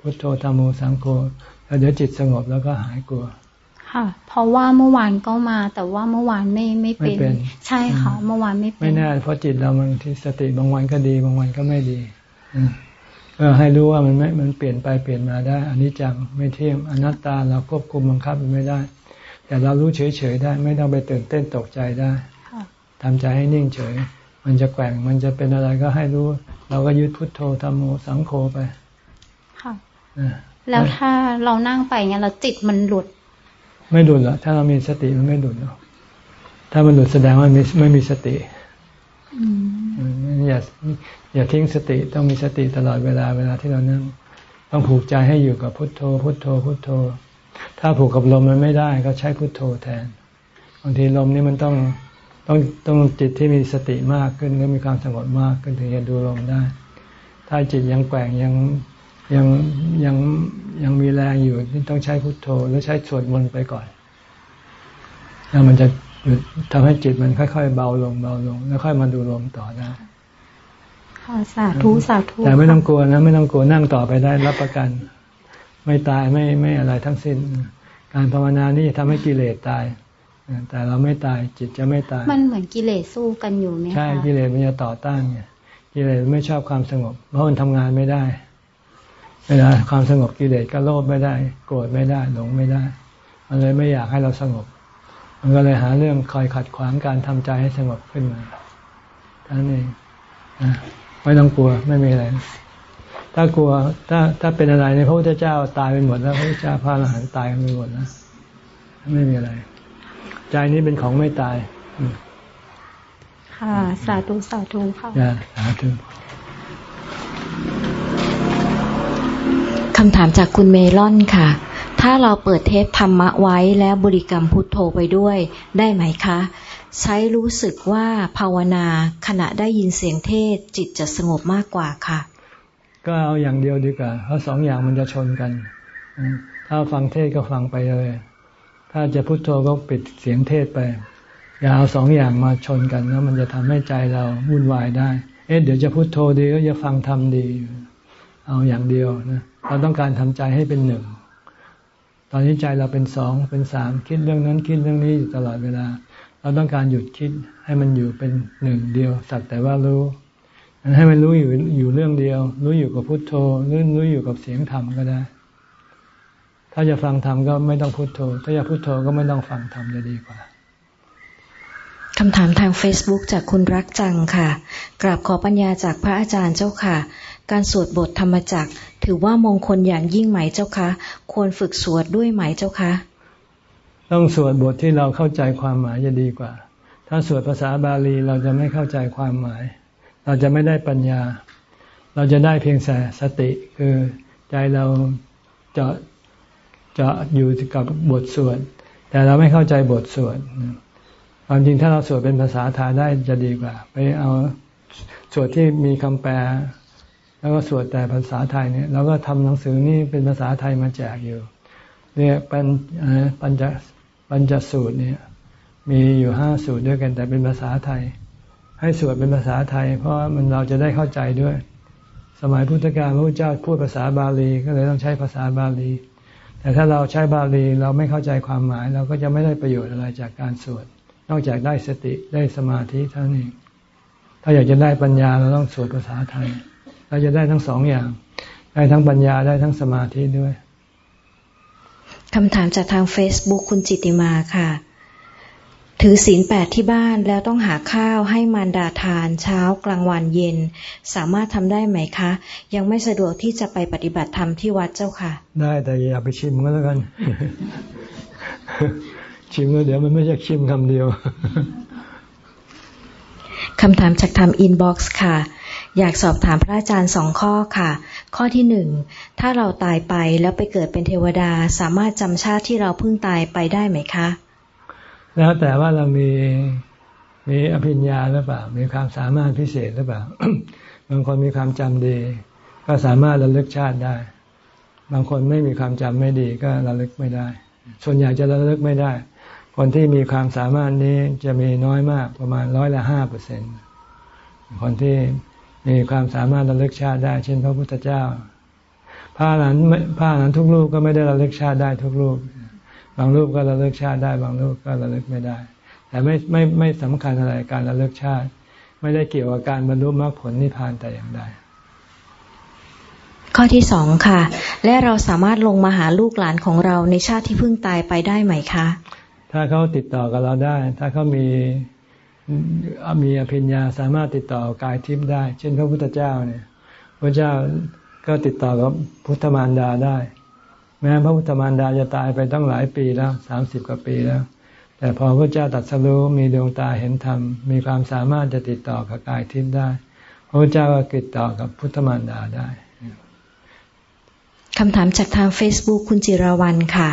พุทโธธรรมโมสังโฆแล้วเดี๋ยวจิตสงบแล้วก็หายกลัว ค่ะ เพราะว่าเมื่อวานก็มา แต่ว่าเมื่อวานไม่ไม่เป็นใช่ค่ะ เมื่อวานไม่เป็น ไม่แน่เพราะจิตเราบางทีสติบางวันก็ดี บางวันก็ไม่ดี ก็ให้รู้ว่ามันไม่มันเปลี่ยนไปเปลี่ยนมาได้อันนี้จังไม่เที่ยงอนัตตาเราควบคุมบังคับมันไม่ได้ แต่เรารู้เฉยๆได้ ไม่ต้องไปตื่นเต้นตกใจได้ทำใจให้นิ่งเฉย มันจะแกว่งมันจะเป็นอะไรก็ให้รู้ เราก็ยึดพุทโธธรรมโมสังโฆไป ค่ะแล้วถ้าเรานั่งไปเงี้ยเราจิตมันหลุด ไม่หลุดหรอกถ้าเรามีสติมันไม่หลุดหรอกถ้ามันหลุดแสดงว่าไม่ไม่มีสติอย่า อย่าทิ้งสติต้องมีสติตลอดเวลาเวลาที่เรานั่ง ต้องผูกใจให้อยู่กับพุทโธ พุทโธ พุทโธ ถ้าผูกกับลมมันไม่ได้ก็ใช้พุทโธแทนบางทีลมนี่มันต้องต้องต้องจิตที่มีสติมากขึ้นก็มีความสงบมากขึ้นถึงจะดูลมได้ ถ้าจิตยังแกว่งยังยังยังยังมีแรงอยู่ต้องใช้พุทโธหรือใช้สวดมนต์ไปก่อนแล้วมันจะหยุดทำให้จิตมันค่อย ๆ เบาลงเบาลง แล้วค่อยมาดูลมต่อได้ สาธุสาธุแต่ไม่ต้องกลัวนะ ไม่ต้องกลัวนั่งต่อไปได้รับประกัน ไม่ตายไม่ไม่อะไรทั้งสิ้น การภาวนานี่ทำให้กิเลสตายแต่เราไม่ตายจิตจะไม่ตาย มันเหมือนกิเลสสู้กันอยู่ไหมคะใช่กิเลสมันจะต่อต้านไงกิเลสไม่ชอบความสงบ เพราะมันทำงานไม่ได้เวลาความสงบกิเลสก็โลภไม่ได้ โกรธไม่ได้หลงไม่ได้ มันเลยไม่อยากให้เราสงบ มันก็เลยหาเรื่องคอยขัดขวางการทำใจให้สงบขึ้นมาท่านเอง ไม่ต้องกลัวไม่มีอะไร ถ้ากลัวถ้าถ้าเป็นอะไรในพระพุทธเจ้าตายไปหมดแล้วพระพุทธเจ้าพระอรหันต์ตายไปหมดแล้วไม่มีอะไร ใจนี้เป็นของไม่ตาย ค่ะ สาธุสาธุค่ะสาธุคำถามจากคุณเมลอนค่ะ ถ้าเราเปิดเทปธรรมะไว้แล้วบริกรรมพุทโธไปด้วยได้ไหมคะ ใช้รู้สึกว่าภาวนาขณะได้ยินเสียงเทศจิตจะสงบมากกว่าค่ะ ก็เอาอย่างเดียวดีกว่าเพราะสองอย่างมันจะชนกัน ถ้าฟังเทศก็ฟังไปเลย ถ้าจะพุโทโธก็ปิดเสียงเทศไป อย่าเอาสองอย่างมาชนกันแล้วมันจะทำให้ใจเราวุ่นวายได้ เอ๊ะเดี๋ยวจะพุโทโธดีก็จะฟังทำดี เอาอย่างเดียวนะเราต้องการทำใจให้เป็นหนึ่ง ตอนนี้ใจเราเป็นสองเป็นสามคิดเรื่องนั้นคิดเรื่องนี้อยู่ตลอดเวลา เราต้องการหยุดคิดให้มันอยู่เป็นหนึ่งเดียว สักแต่ว่ารู้ ให้มันรู้อยู่อยู่เรื่องเดียว รู้อยู่กับพุทโธรู้รู้อยู่กับเสียงธรรมก็ได้ ถ้าจะฟังธรรมก็ไม่ต้องพุทโธ ถ้าจะพุทโธก็ไม่ต้องฟังธรรมจะดีกว่าคำถามทาง Facebook จากคุณรักจังค่ะ กราบขอปัญญาจากพระอาจารย์เจ้าค่ะ การสวดบทธรรมจักถือว่ามงคลอย่างยิ่งไหมเจ้าคะ ควรฝึกสวดด้วยไหมเจ้าคะ ต้องสวดบทที่เราเข้าใจความหมายจะดีกว่า ถ้าสวดภาษาบาลีเราจะไม่เข้าใจความหมาย เราจะไม่ได้ปัญญา เราจะได้เพียงแต่สติคือใจเราจะจะอยู่กับบทสวด แต่เราไม่เข้าใจบทสวดความจริงถ้าเราสวดเป็นภาษาไทยได้จะดีกว่า ไปเอาสวดที่มีคำแปล แล้วก็สวดแต่ภาษาไทยเนี่ยเราก็ทำหนังสือนี่เป็นภาษาไทยมาแจกอยู่เนี่ยเป็นปัญจ ปัญจสูตรเนี่ย มีอยู่ห้าสูตรด้วยกัน แต่เป็นภาษาไทย ให้สวดเป็นภาษาไทย เพราะมันเราจะได้เข้าใจด้วย สมัยพุทธกาลพระพุทธเจ้าพูดภาษาบาลีก็เลยต้องใช้ภาษาบาลี แต่ถ้าเราใช้บาลีเราไม่เข้าใจความหมาย เราก็จะไม่ได้ประโยชน์อะไรจากการสวด นอกจากได้สติได้สมาธิเท่านี้ถ้าอยากจะได้ปัญญาเราต้องสวดภาษาไทย เราจะได้ทั้งสองอย่าง ได้ทั้งปัญญาได้ทั้งสมาธิด้วย คำถามจากทาง Facebook คุณจิติมาค่ะ ถือศีลแปดที่บ้านแล้วต้องหาข้าวให้มารดาทานเช้ากลางวันเย็น สามารถทำได้ไหมคะ ยังไม่สะดวกที่จะไปปฏิบัติธรรมที่วัดเจ้าค่ะ ได้แต่อย่าไปชิมก็แล้วกัน ชิมแล้วเดี๋ยวมันไม่ใช่ชิมคำเดียวคำถามจากทำอินบ็อกซ์ค่ะ อยากสอบถามพระอาจารย์สองข้อค่ะ ข้อที่หนึ่งถ้าเราตายไปแล้วไปเกิดเป็นเทวดาสามารถจำชาติที่เราเพิ่งตายไปได้ไหมคะ แล้วแต่ว่าเรามีมีอภิญญาหรือเปล่า มีความสามารถพิเศษหรือเปล่า บางคนมีความจำดี ก็สามารถระลึกชาติได้ บางคนไม่มีความจำไม่ดีก็ระลึกไม่ได้ ส่วนใหญ่จะระลึกไม่ได้ คนที่มีความสามารถนี้จะมีน้อยมากประมาณร้อยละห้าเปอร์เซ็นคนที่ มีความสามารถระลึกชาติได้ เช่น พระพุทธเจ้าพระนั้นพระนั้นทุกรูปก็ไม่ได้ระลึกชาติได้ทุกรูป บางรูปก็ระลึกชาติได้ บางรูปก็ระลึกไม่ได้ แต่ไม่ไม่ไม่สำคัญอะไรการระลึกชาติ ไม่ได้เกี่ยวกับการบรรลุมรรคผลนิพพานแต่อย่างใดข้อที่สองค่ะ และเราสามารถลงมาหาลูกหลานของเราในชาติที่เพิ่งตายไปได้ไหมคะ ถ้าเขาติดต่อกับเราได้ ถ้าเขามี มีอภิญญาสามารถติดต่อกายทิพย์ได้ เช่น พระพุทธเจ้าเนี่ย พระเจ้าก็ติดต่อกับพุทธมารดาได้ แม้พระพุทธมารดาจะตายไปตั้งหลายปีแล้วสามสิบกว่าปีแล้ว แต่พอพระเจ้าตัดสรู้มีดวงตาเห็นธรรม มีความสามารถจะติดต่อกับกายทิพย์ได้ พระเจ้าก็ติดต่อกับพุทธมารดาได้ คำถามจากทาง Facebook คุณจิราวันค่ะ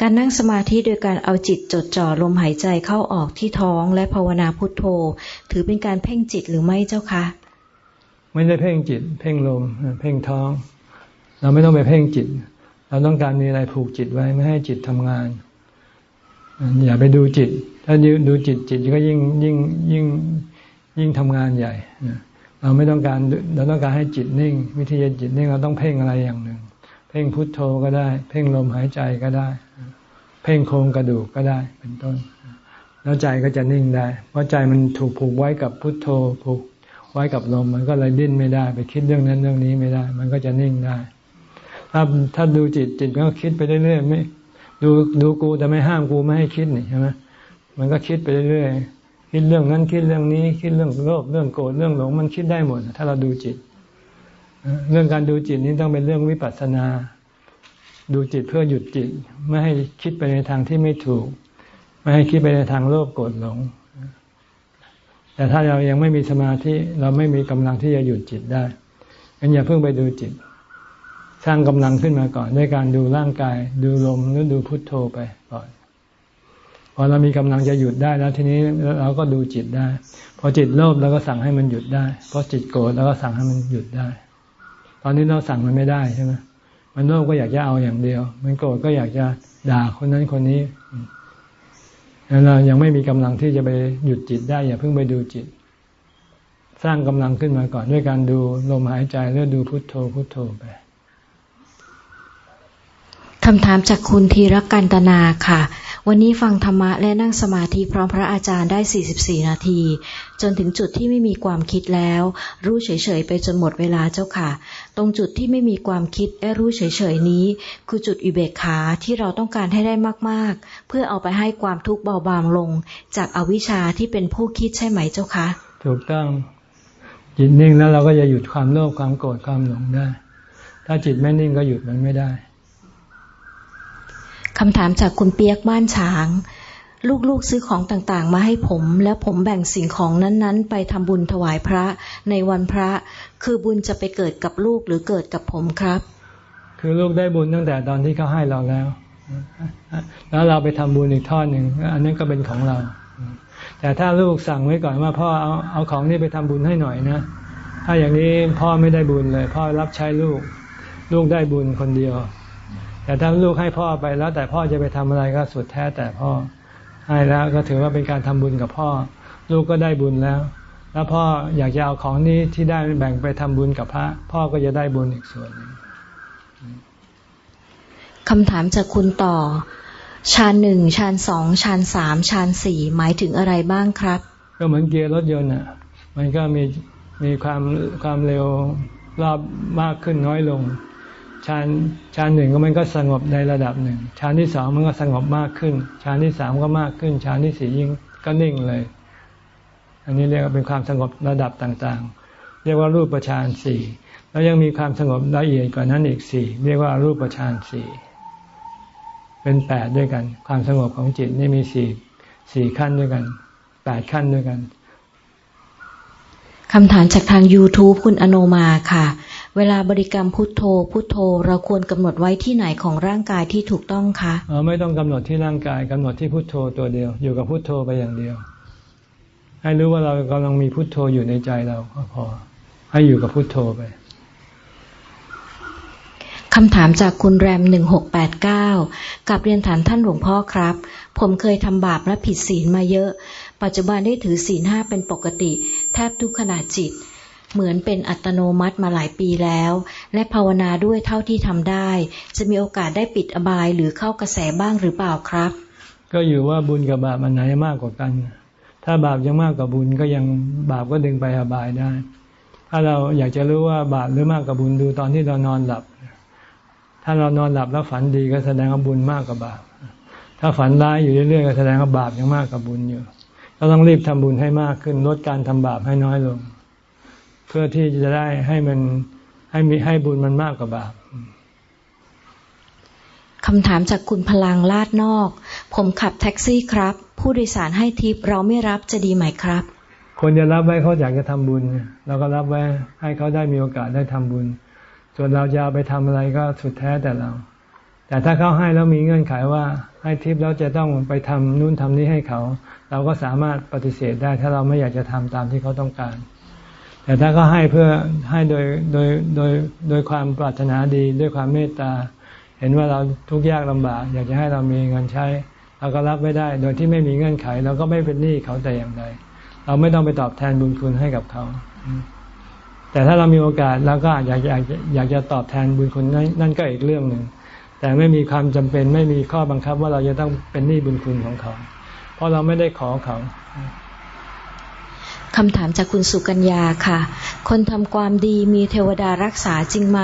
การนั่งสมาธิโดยการเอาจิตจดจ่อลมหายใจเข้าออกที่ท้องและภาวนาพุทโธ ถือเป็นการเพ่งจิตหรือไม่เจ้าคะ ไม่ได้เพ่งจิต เพ่งลม เพ่งท้อง เราไม่ต้องไปเพ่งจิต เราต้องการมีอะไรผูกจิตไว้ไม่ให้จิตทำงาน อย่าไปดูจิต ถ้าดูจิตจิตก็ยิ่งยิ่งยิ่งยิ่งทำงานใหญ่ เราไม่ต้องการเราต้องการให้จิตนิ่ง วิธีจิตนิ่งเราต้องเพ่งอะไรอย่างหนึ่ง เพ่งพุทโธก็ได้ เพ่งลมหายใจก็ได้ เพ่งโครงกระดูกก็ได้ เป็นต้น แล้วใจก็จะนิ่งได้ เพราะใจมันถูกผูกไว้กับพุทโธผูกไว้กับลม มันก็เลยดิ้นไม่ได้ ไปคิดเรื่องนั้นเรื่องนี้ไม่ได้ มันก็จะนิ่งได้ ถ้าถ้าดูจิตจิตก็คิดไปเรื่อยๆไม่ดูดูกูแต่ไม่ห้ามกูไม่ให้คิดนี่ใช่ไหมมันก็คิดไปเรื่อยๆคิดเรื่องนั้นคิดเรื่องนี้ คิดเรื่องโลภเรื่องโกรธเรื่องหลงมันคิดได้หมด ถ้าเราดูจิต เรื่องการดูจิตนี้ต้องเป็นเรื่องวิปัสสนา ดูจิตเพื่อหยุดจิต ไม่ให้คิดไปในทางที่ไม่ถูก ไม่ให้คิดไปในทางโลภโกรธหลง แต่ถ้าเรายังไม่มีสมาธิเราไม่มีกำลังที่จะหยุดจิตได้งั้นอย่าเพิ่งไปดูจิต สร้างกำลังขึ้นมาก่อนด้วยการดูร่างกาย ดูลมหรือดูพุทโธไปก่อนพอเรามีกำลังจะหยุดได้แล้วทีนี้เราก็ดูจิตได้ พอจิตโลภเราก็สั่งให้มันหยุดได้ พอจิตโกรธเราก็สั่งให้มันหยุดได้ ตอนนี้เราสั่งมันไม่ได้ใช่ไหมมันโลภก็อยากจะเอาอย่างเดียว มันโกรธก็อยากจะด่าคนนั้นคนนี้แล้วเรายังไม่มีกำลังที่จะไปหยุดจิตได้ อย่าเพิ่งไปดูจิต สร้างกำลังขึ้นมาก่อนด้วยการดูลมหายใจแล้วดูพุทโธพุทโธไปคำถามจากคุณธีรกันตนาค่ะ วันนี้ฟังธรรมะและนั่งสมาธิพร้อมพระอาจารย์ได้ 44 นาที จนถึงจุดที่ไม่มีความคิดแล้ว รู้เฉยๆไปจนหมดเวลาเจ้าค่ะ ตรงจุดที่ไม่มีความคิดและรู้เฉยๆนี้ คือจุดอุเบกขาที่เราต้องการให้ได้มากๆ เพื่อเอาไปให้ความทุกข์เบาบางลง จากอวิชชาที่เป็นผู้คิดใช่ไหมเจ้าคะถูกต้องจิตนิ่งแล้วเราก็จะหยุดความโลภความโกรธความหลงได้ ถ้าจิตไม่นิ่งก็หยุดมันไม่ได้ คำถามจากคุณเปียกบ้านช้าง ลูกๆซื้อของต่างๆ มาให้ผม แล้วผมแบ่งสิ่งของนั้นๆ ไปทำบุญถวายพระในวันพระ คือบุญจะไปเกิดกับลูกหรือเกิดกับผมครับ คือลูกได้บุญตั้งแต่ตอนที่เขาให้เราแล้ว แล้วเราไปทำบุญอีกทอดหนึ่งอันนั้นก็เป็นของเรา แต่ถ้าลูกสั่งไว้ก่อนว่าพ่อเอาเอาของนี้ไปทำบุญให้หน่อยนะ ถ้าอย่างนี้พ่อไม่ได้บุญเลย พ่อรับใช้ลูก ลูกได้บุญคนเดียว แต่ถ้าลูกให้พ่อไปแล้ว แต่พ่อจะไปทำอะไรก็สุดแท้แต่พ่อให้แล้วก็ถือว่าเป็นการทำบุญกับพ่อ ลูกก็ได้บุญแล้ว แล้วพ่ออยากจะเอาของนี้ที่ได้แบ่งไปทำบุญกับพระ พ่อก็จะได้บุญอีกส่วนนึงคำถามจากคุณต่อชานหนึ่งชานสองชานสามชานสี่หมายถึงอะไรบ้างครับ ก็เหมือนเกียร์รถยนต์อะ มันก็มีมีความความเร็วรอบมากขึ้นน้อยลง ฌานฌานหนึ่งก็มันก็สงบในระดับหนึ่งฌานที่สองมันก็สงบมากขึ้นฌานที่สามก็มากขึ้นฌานที่สี่ยิ่งก็นิ่งเลย อันนี้เรียกว่าเป็นความสงบระดับต่างๆ เรียกว่ารูปฌานสี่แล้วยังมีความสงบละเอียดกว่านั้นอีกสี่เรียกว่ารูปฌานสี่เป็นแปดด้วยกัน ความสงบของจิตนี่มีสี่สี่ขั้นด้วยกันแปดขั้นด้วยกันคำถามจากทาง YouTube คุณอโนมาค่ะ เวลาบริกรรมพุทโธ พุทโธ เราควรกำหนดไว้ที่ไหนของร่างกายที่ถูกต้องคะอ๋อไม่ต้องกำหนดที่ร่างกายกำหนดที่พุทโธตัวเดียว อยู่กับพุทโธไปอย่างเดียว ให้รู้ว่าเรากำลังมีพุทโธอยู่ในใจเราก็พอ ให้อยู่กับพุทโธไปคำถามจากคุณแรมหนึ่งหกแปดเก้ากับเรียนฐานท่านหลวงพ่อครับ ผมเคยทำบาปและผิดศีลมาเยอะ ปัจจุบันได้ถือศีลห้าเป็นปกติ แทบทุกขณะจิต เหมือนเป็นอัตโนมัติมาหลายปีแล้ว และภาวนาด้วยเท่าที่ทำได้ จะมีโอกาสได้ปิดอบายหรือเข้ากระแสบ้างหรือเปล่าครับ ก็อยู่ว่าบุญกับบาปมันไหนมากกว่ากัน ถ้าบาปยังมากกว่าบุญก็ยังบาปก็ดึงไปอบายได้ ถ้าเราอยากจะรู้ว่าบาปหรือมากกว่าบุญดูตอนที่เรานอนหลับ ถ้าเรานอนหลับแล้วฝันดีก็แสดงว่าบุญมากกว่าบาป ถ้าฝันร้ายอยู่เรื่อยๆก็แสดงว่าบาปยังมากกว่าบุญอยู่เราต้องรีบทำบุญให้มากขึ้นลดการทำบาปให้น้อยลง เพื่อที่จะได้ให้มันให้มีให้บุญมันมากกว่าบาปคำถามจากคุณพลังลาดนอก ผมขับแท็กซี่ครับ ผู้โดยสารให้ทิปเราไม่รับจะดีไหมครับคนจะรับไว้เขาอยากจะทำบุญเราก็รับไว้ให้เขาได้มีโอกาสได้ทำบุญ ส่วนเราจะเอาไปทำอะไรก็สุดแท้แต่เรา แต่ถ้าเขาให้แล้วมีเงื่อนไขว่าให้ทิปแล้วจะต้องไปทำนู่นทำนี้ให้เขา เราก็สามารถปฏิเสธได้ ถ้าเราไม่อยากจะทำตามที่เขาต้องการ แต่ถ้าเขาให้เพื่อให้โดยโดยโดยโดยความปรารถนาดีด้วยความเมตตา เห็นว่าเราทุกข์ยากลำบาก อยากจะให้เรามีเงินใช้เราก็รับไม่ได้ โดยที่ไม่มีเงื่อนไข เราก็ไม่เป็นหนี้เขาแต่อย่างใดเราไม่ต้องไปตอบแทนบุญคุณให้กับเขา แต่ถ้าเรามีโอกาสเราก็อยากอยากอยากจะตอบแทนบุญคุณนั่นก็อีกเรื่องหนึ่งแต่ไม่มีความจำเป็นไม่มีข้อบังคับว่าเราจะต้องเป็นหนี้บุญคุณของเขา เพราะเราไม่ได้ขอเขา คำถามจากคุณสุกัญญาค่ะ คนทำความดีมีเทวดารักษาจริงไหม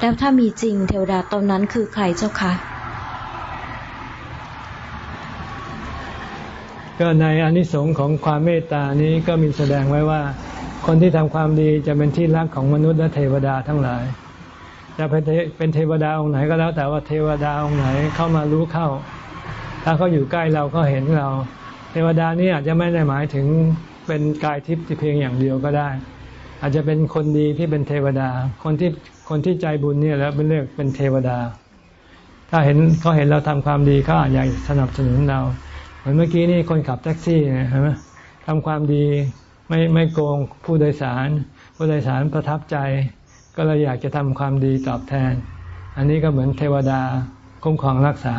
แล้วถ้ามีจริงเทวดาตนนั้นคือใครเจ้าคะ ก็ในอนิสงค์ของความเมตตานี้ก็มีแสดงไว้ว่า คนที่ทำความดีจะเป็นที่รักของมนุษย์และเทวดาทั้งหลาย จะเป็นเทวดาองค์ไหนก็แล้วแต่ว่าเทวดาองค์ไหนเข้ามารู้เข้า ถ้าเขาอยู่ใกล้เราก็เห็นเรา เทวดานี้อาจจะไม่ได้หมายถึง เป็นกายทิพย์เพียงอย่างเดียวก็ได้ อาจจะเป็นคนดีที่เป็นเทวดา คนที่คนที่ใจบุญเนี่ยแล้วเป็นเรียกเป็นเทวดา ถ้าเห็นเขาเห็นเราทำความดีเขาอาจจะสนับสนุนเรา เหมือนเมื่อกี้นี่คนขับแท็กซี่เนี่ยเห็นไหมทำความดีไม่ไม่โกงผู้โดยสาร ผู้โดยสารประทับใจ ก็เลยอยากจะทำความดีตอบแทน อันนี้ก็เหมือนเทวดาคุ้มครองรักษา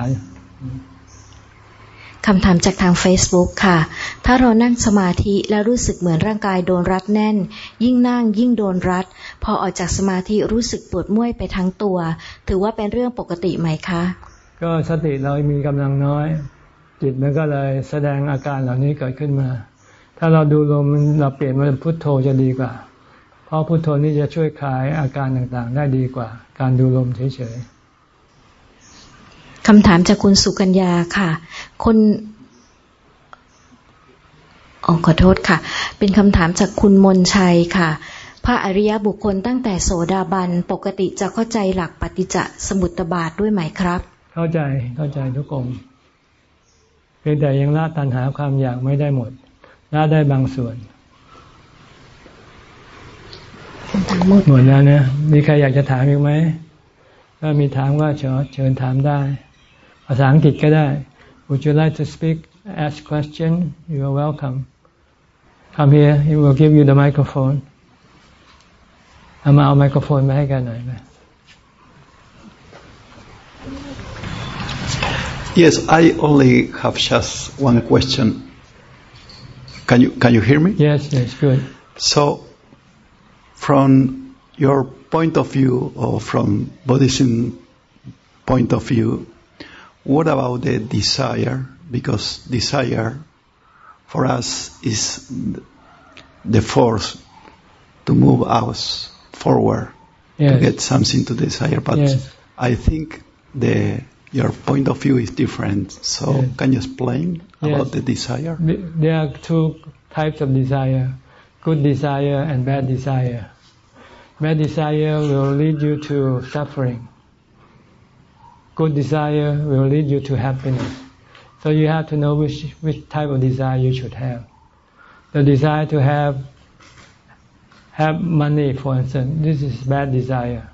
คำถามจากทาง Facebook ค่ะ ถ้าเรานั่งสมาธิแล้วรู้สึกเหมือนร่างกายโดนรัดแน่น ยิ่งนั่งยิ่งโดนรัด พอออกจากสมาธิรู้สึกปวดเมื่อยไปทั้งตัว ถือว่าเป็นเรื่องปกติไหมคะ ก็สติเรามีกำลังน้อย จิตมันก็เลยแสดงอาการเหล่านี้เกิดขึ้นมา ถ้าเราดูลมเราเปลี่ยนมาเป็นพุทโธจะดีกว่า เพราะพุทโธนี้จะช่วยคลายอาการต่างๆ ได้ดีกว่า การดูลมเฉยๆ คำถามจากคุณสุกัญญาค่ะ คนอ๋อขอโทษค่ะ เป็นคำถามจากคุณมนชัยค่ะ พระอริยบุคคลตั้งแต่โสดาบันปกติจะเข้าใจหลักปฏิจจสมุตบาทด้วยไหมครับ เข้าใจเข้าใจทุกองเพียงแต่ยังละตัณหาความอยากไม่ได้หมดละได้บางส่วนหมดแล้วนะมีใครอยากจะถามอีกไหมถ้ามีถามก็เชิญเชิญถามได้ ภาษาอังกฤษก็ได้ Would you like to speak ask question you are welcome come here he will give you the microphone เอามาเอาไมโครโฟนมาให้กันหน่อยไหม Yes, I only have just one question. Can you can you hear me? Yes, yes, good. So, from your point of view, or from Buddhism point of view, what about the desire? Because desire, for us, is the force to move us forward yes. to get something to desire. But yes. I think the your point of view is different. So yes. can you explain about the desire? There are two types of desire, good desire and bad desire. Bad desire will lead you to suffering. Good desire will lead you to happiness. So you have to know which, which type of desire you should have. The desire to have have money, for instance, this is bad desire.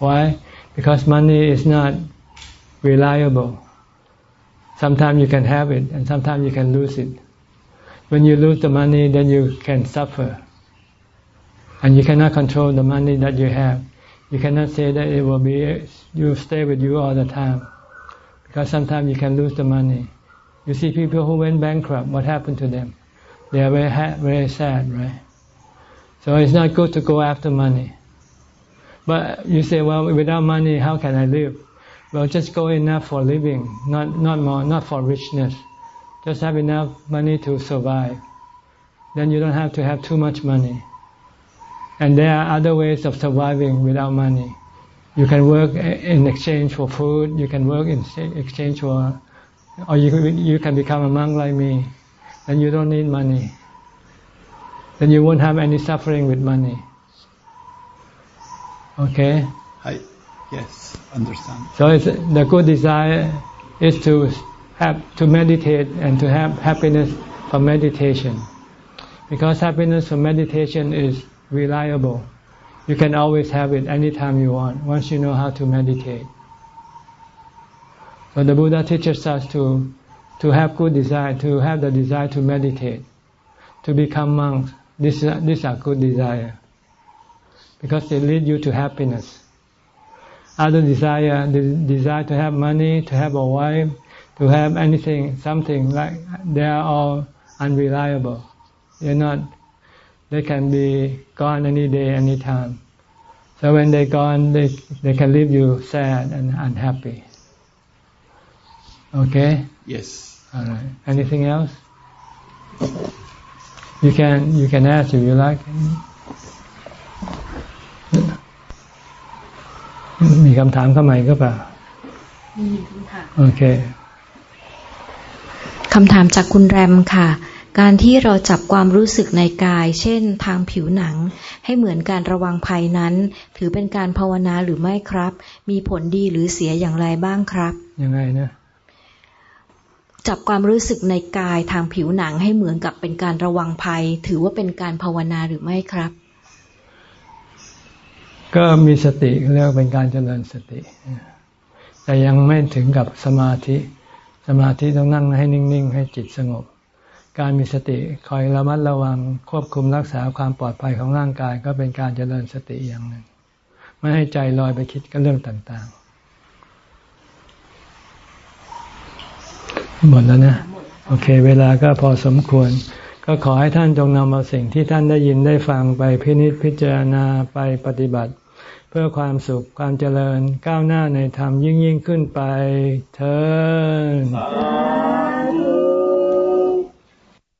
Why? Because money is not reliable. Sometimes you can have it, and sometimes you can lose it. When you lose the money, then you can suffer. And you cannot control the money that you have. You cannot say that it will be, you stay with you all the time. Because sometimes you can lose the money. You see people who went bankrupt, what happened to them? They are very, very sad, right? So it's not good to go after money. But you say, well, without money, how can I live? Well, just go enough for living, not not more, not for richness. Just have enough money to survive. Then you don't have to have too much money. And there are other ways of surviving without money. You can work in exchange for food. You can work in exchange for, or you you can become a monk like me, and you don't need money then you won't have any suffering with money. Okay? I, yes, understand. So it's, the good desire is to have to meditate and to have happiness from meditation. Because happiness from meditation is reliable. You can always have it anytime you want, once you know how to meditate. So the Buddha teaches us to to have good desire, to have the desire to meditate, to become monks, this, these are good desire because they lead you to happiness. Other desire, the desire to have money, to have a wife, to have anything, something like they are all unreliable. They're not. They can be gone any day, any time. So when they're gone, they they can leave you sad and unhappy. Okay. Yes. All right. Anything else? You can you can ask if you like มีคำถามเข้ามาก็เปล่ามีคำถามโอเคคำถามจากคุณแรมค่ะ การที่เราจับความรู้สึกในกาย เช่น ทางผิวหนัง ให้เหมือนการระวังภัยนั้น ถือเป็นการภาวนาหรือไม่ครับ มีผลดีหรือเสียอย่างไรบ้างครับ ยังไงนะ จับความรู้สึกในกายทางผิวหนังให้เหมือนกับเป็นการระวังภัย ถือว่าเป็นการภาวนาหรือไม่ครับ ก็มีสติเรียกเป็นการเจริญสติ แต่ยังไม่ถึงกับสมาธิ สมาธิต้องนั่งให้นิ่ง ๆ ให้จิตสงบ การมีสติคอยระมัดระวังควบคุมรักษาความปลอดภัยของร่างกาย ก็เป็นการเจริญสติอย่างหนึ่ง ไม่ให้ใจลอยไปคิดกับเรื่องต่างๆ หมดแล้วนะ โอเค เวลาก็พอสมควร ก็ขอให้ท่านจงนำเอาสิ่งที่ท่านได้ยินได้ฟังไปพินิจพิจารณาไปปฏิบัติ เพื่อความสุขความเจริญก้าวหน้าในธรรมยิ่งยิ่งขึ้นไปเธอ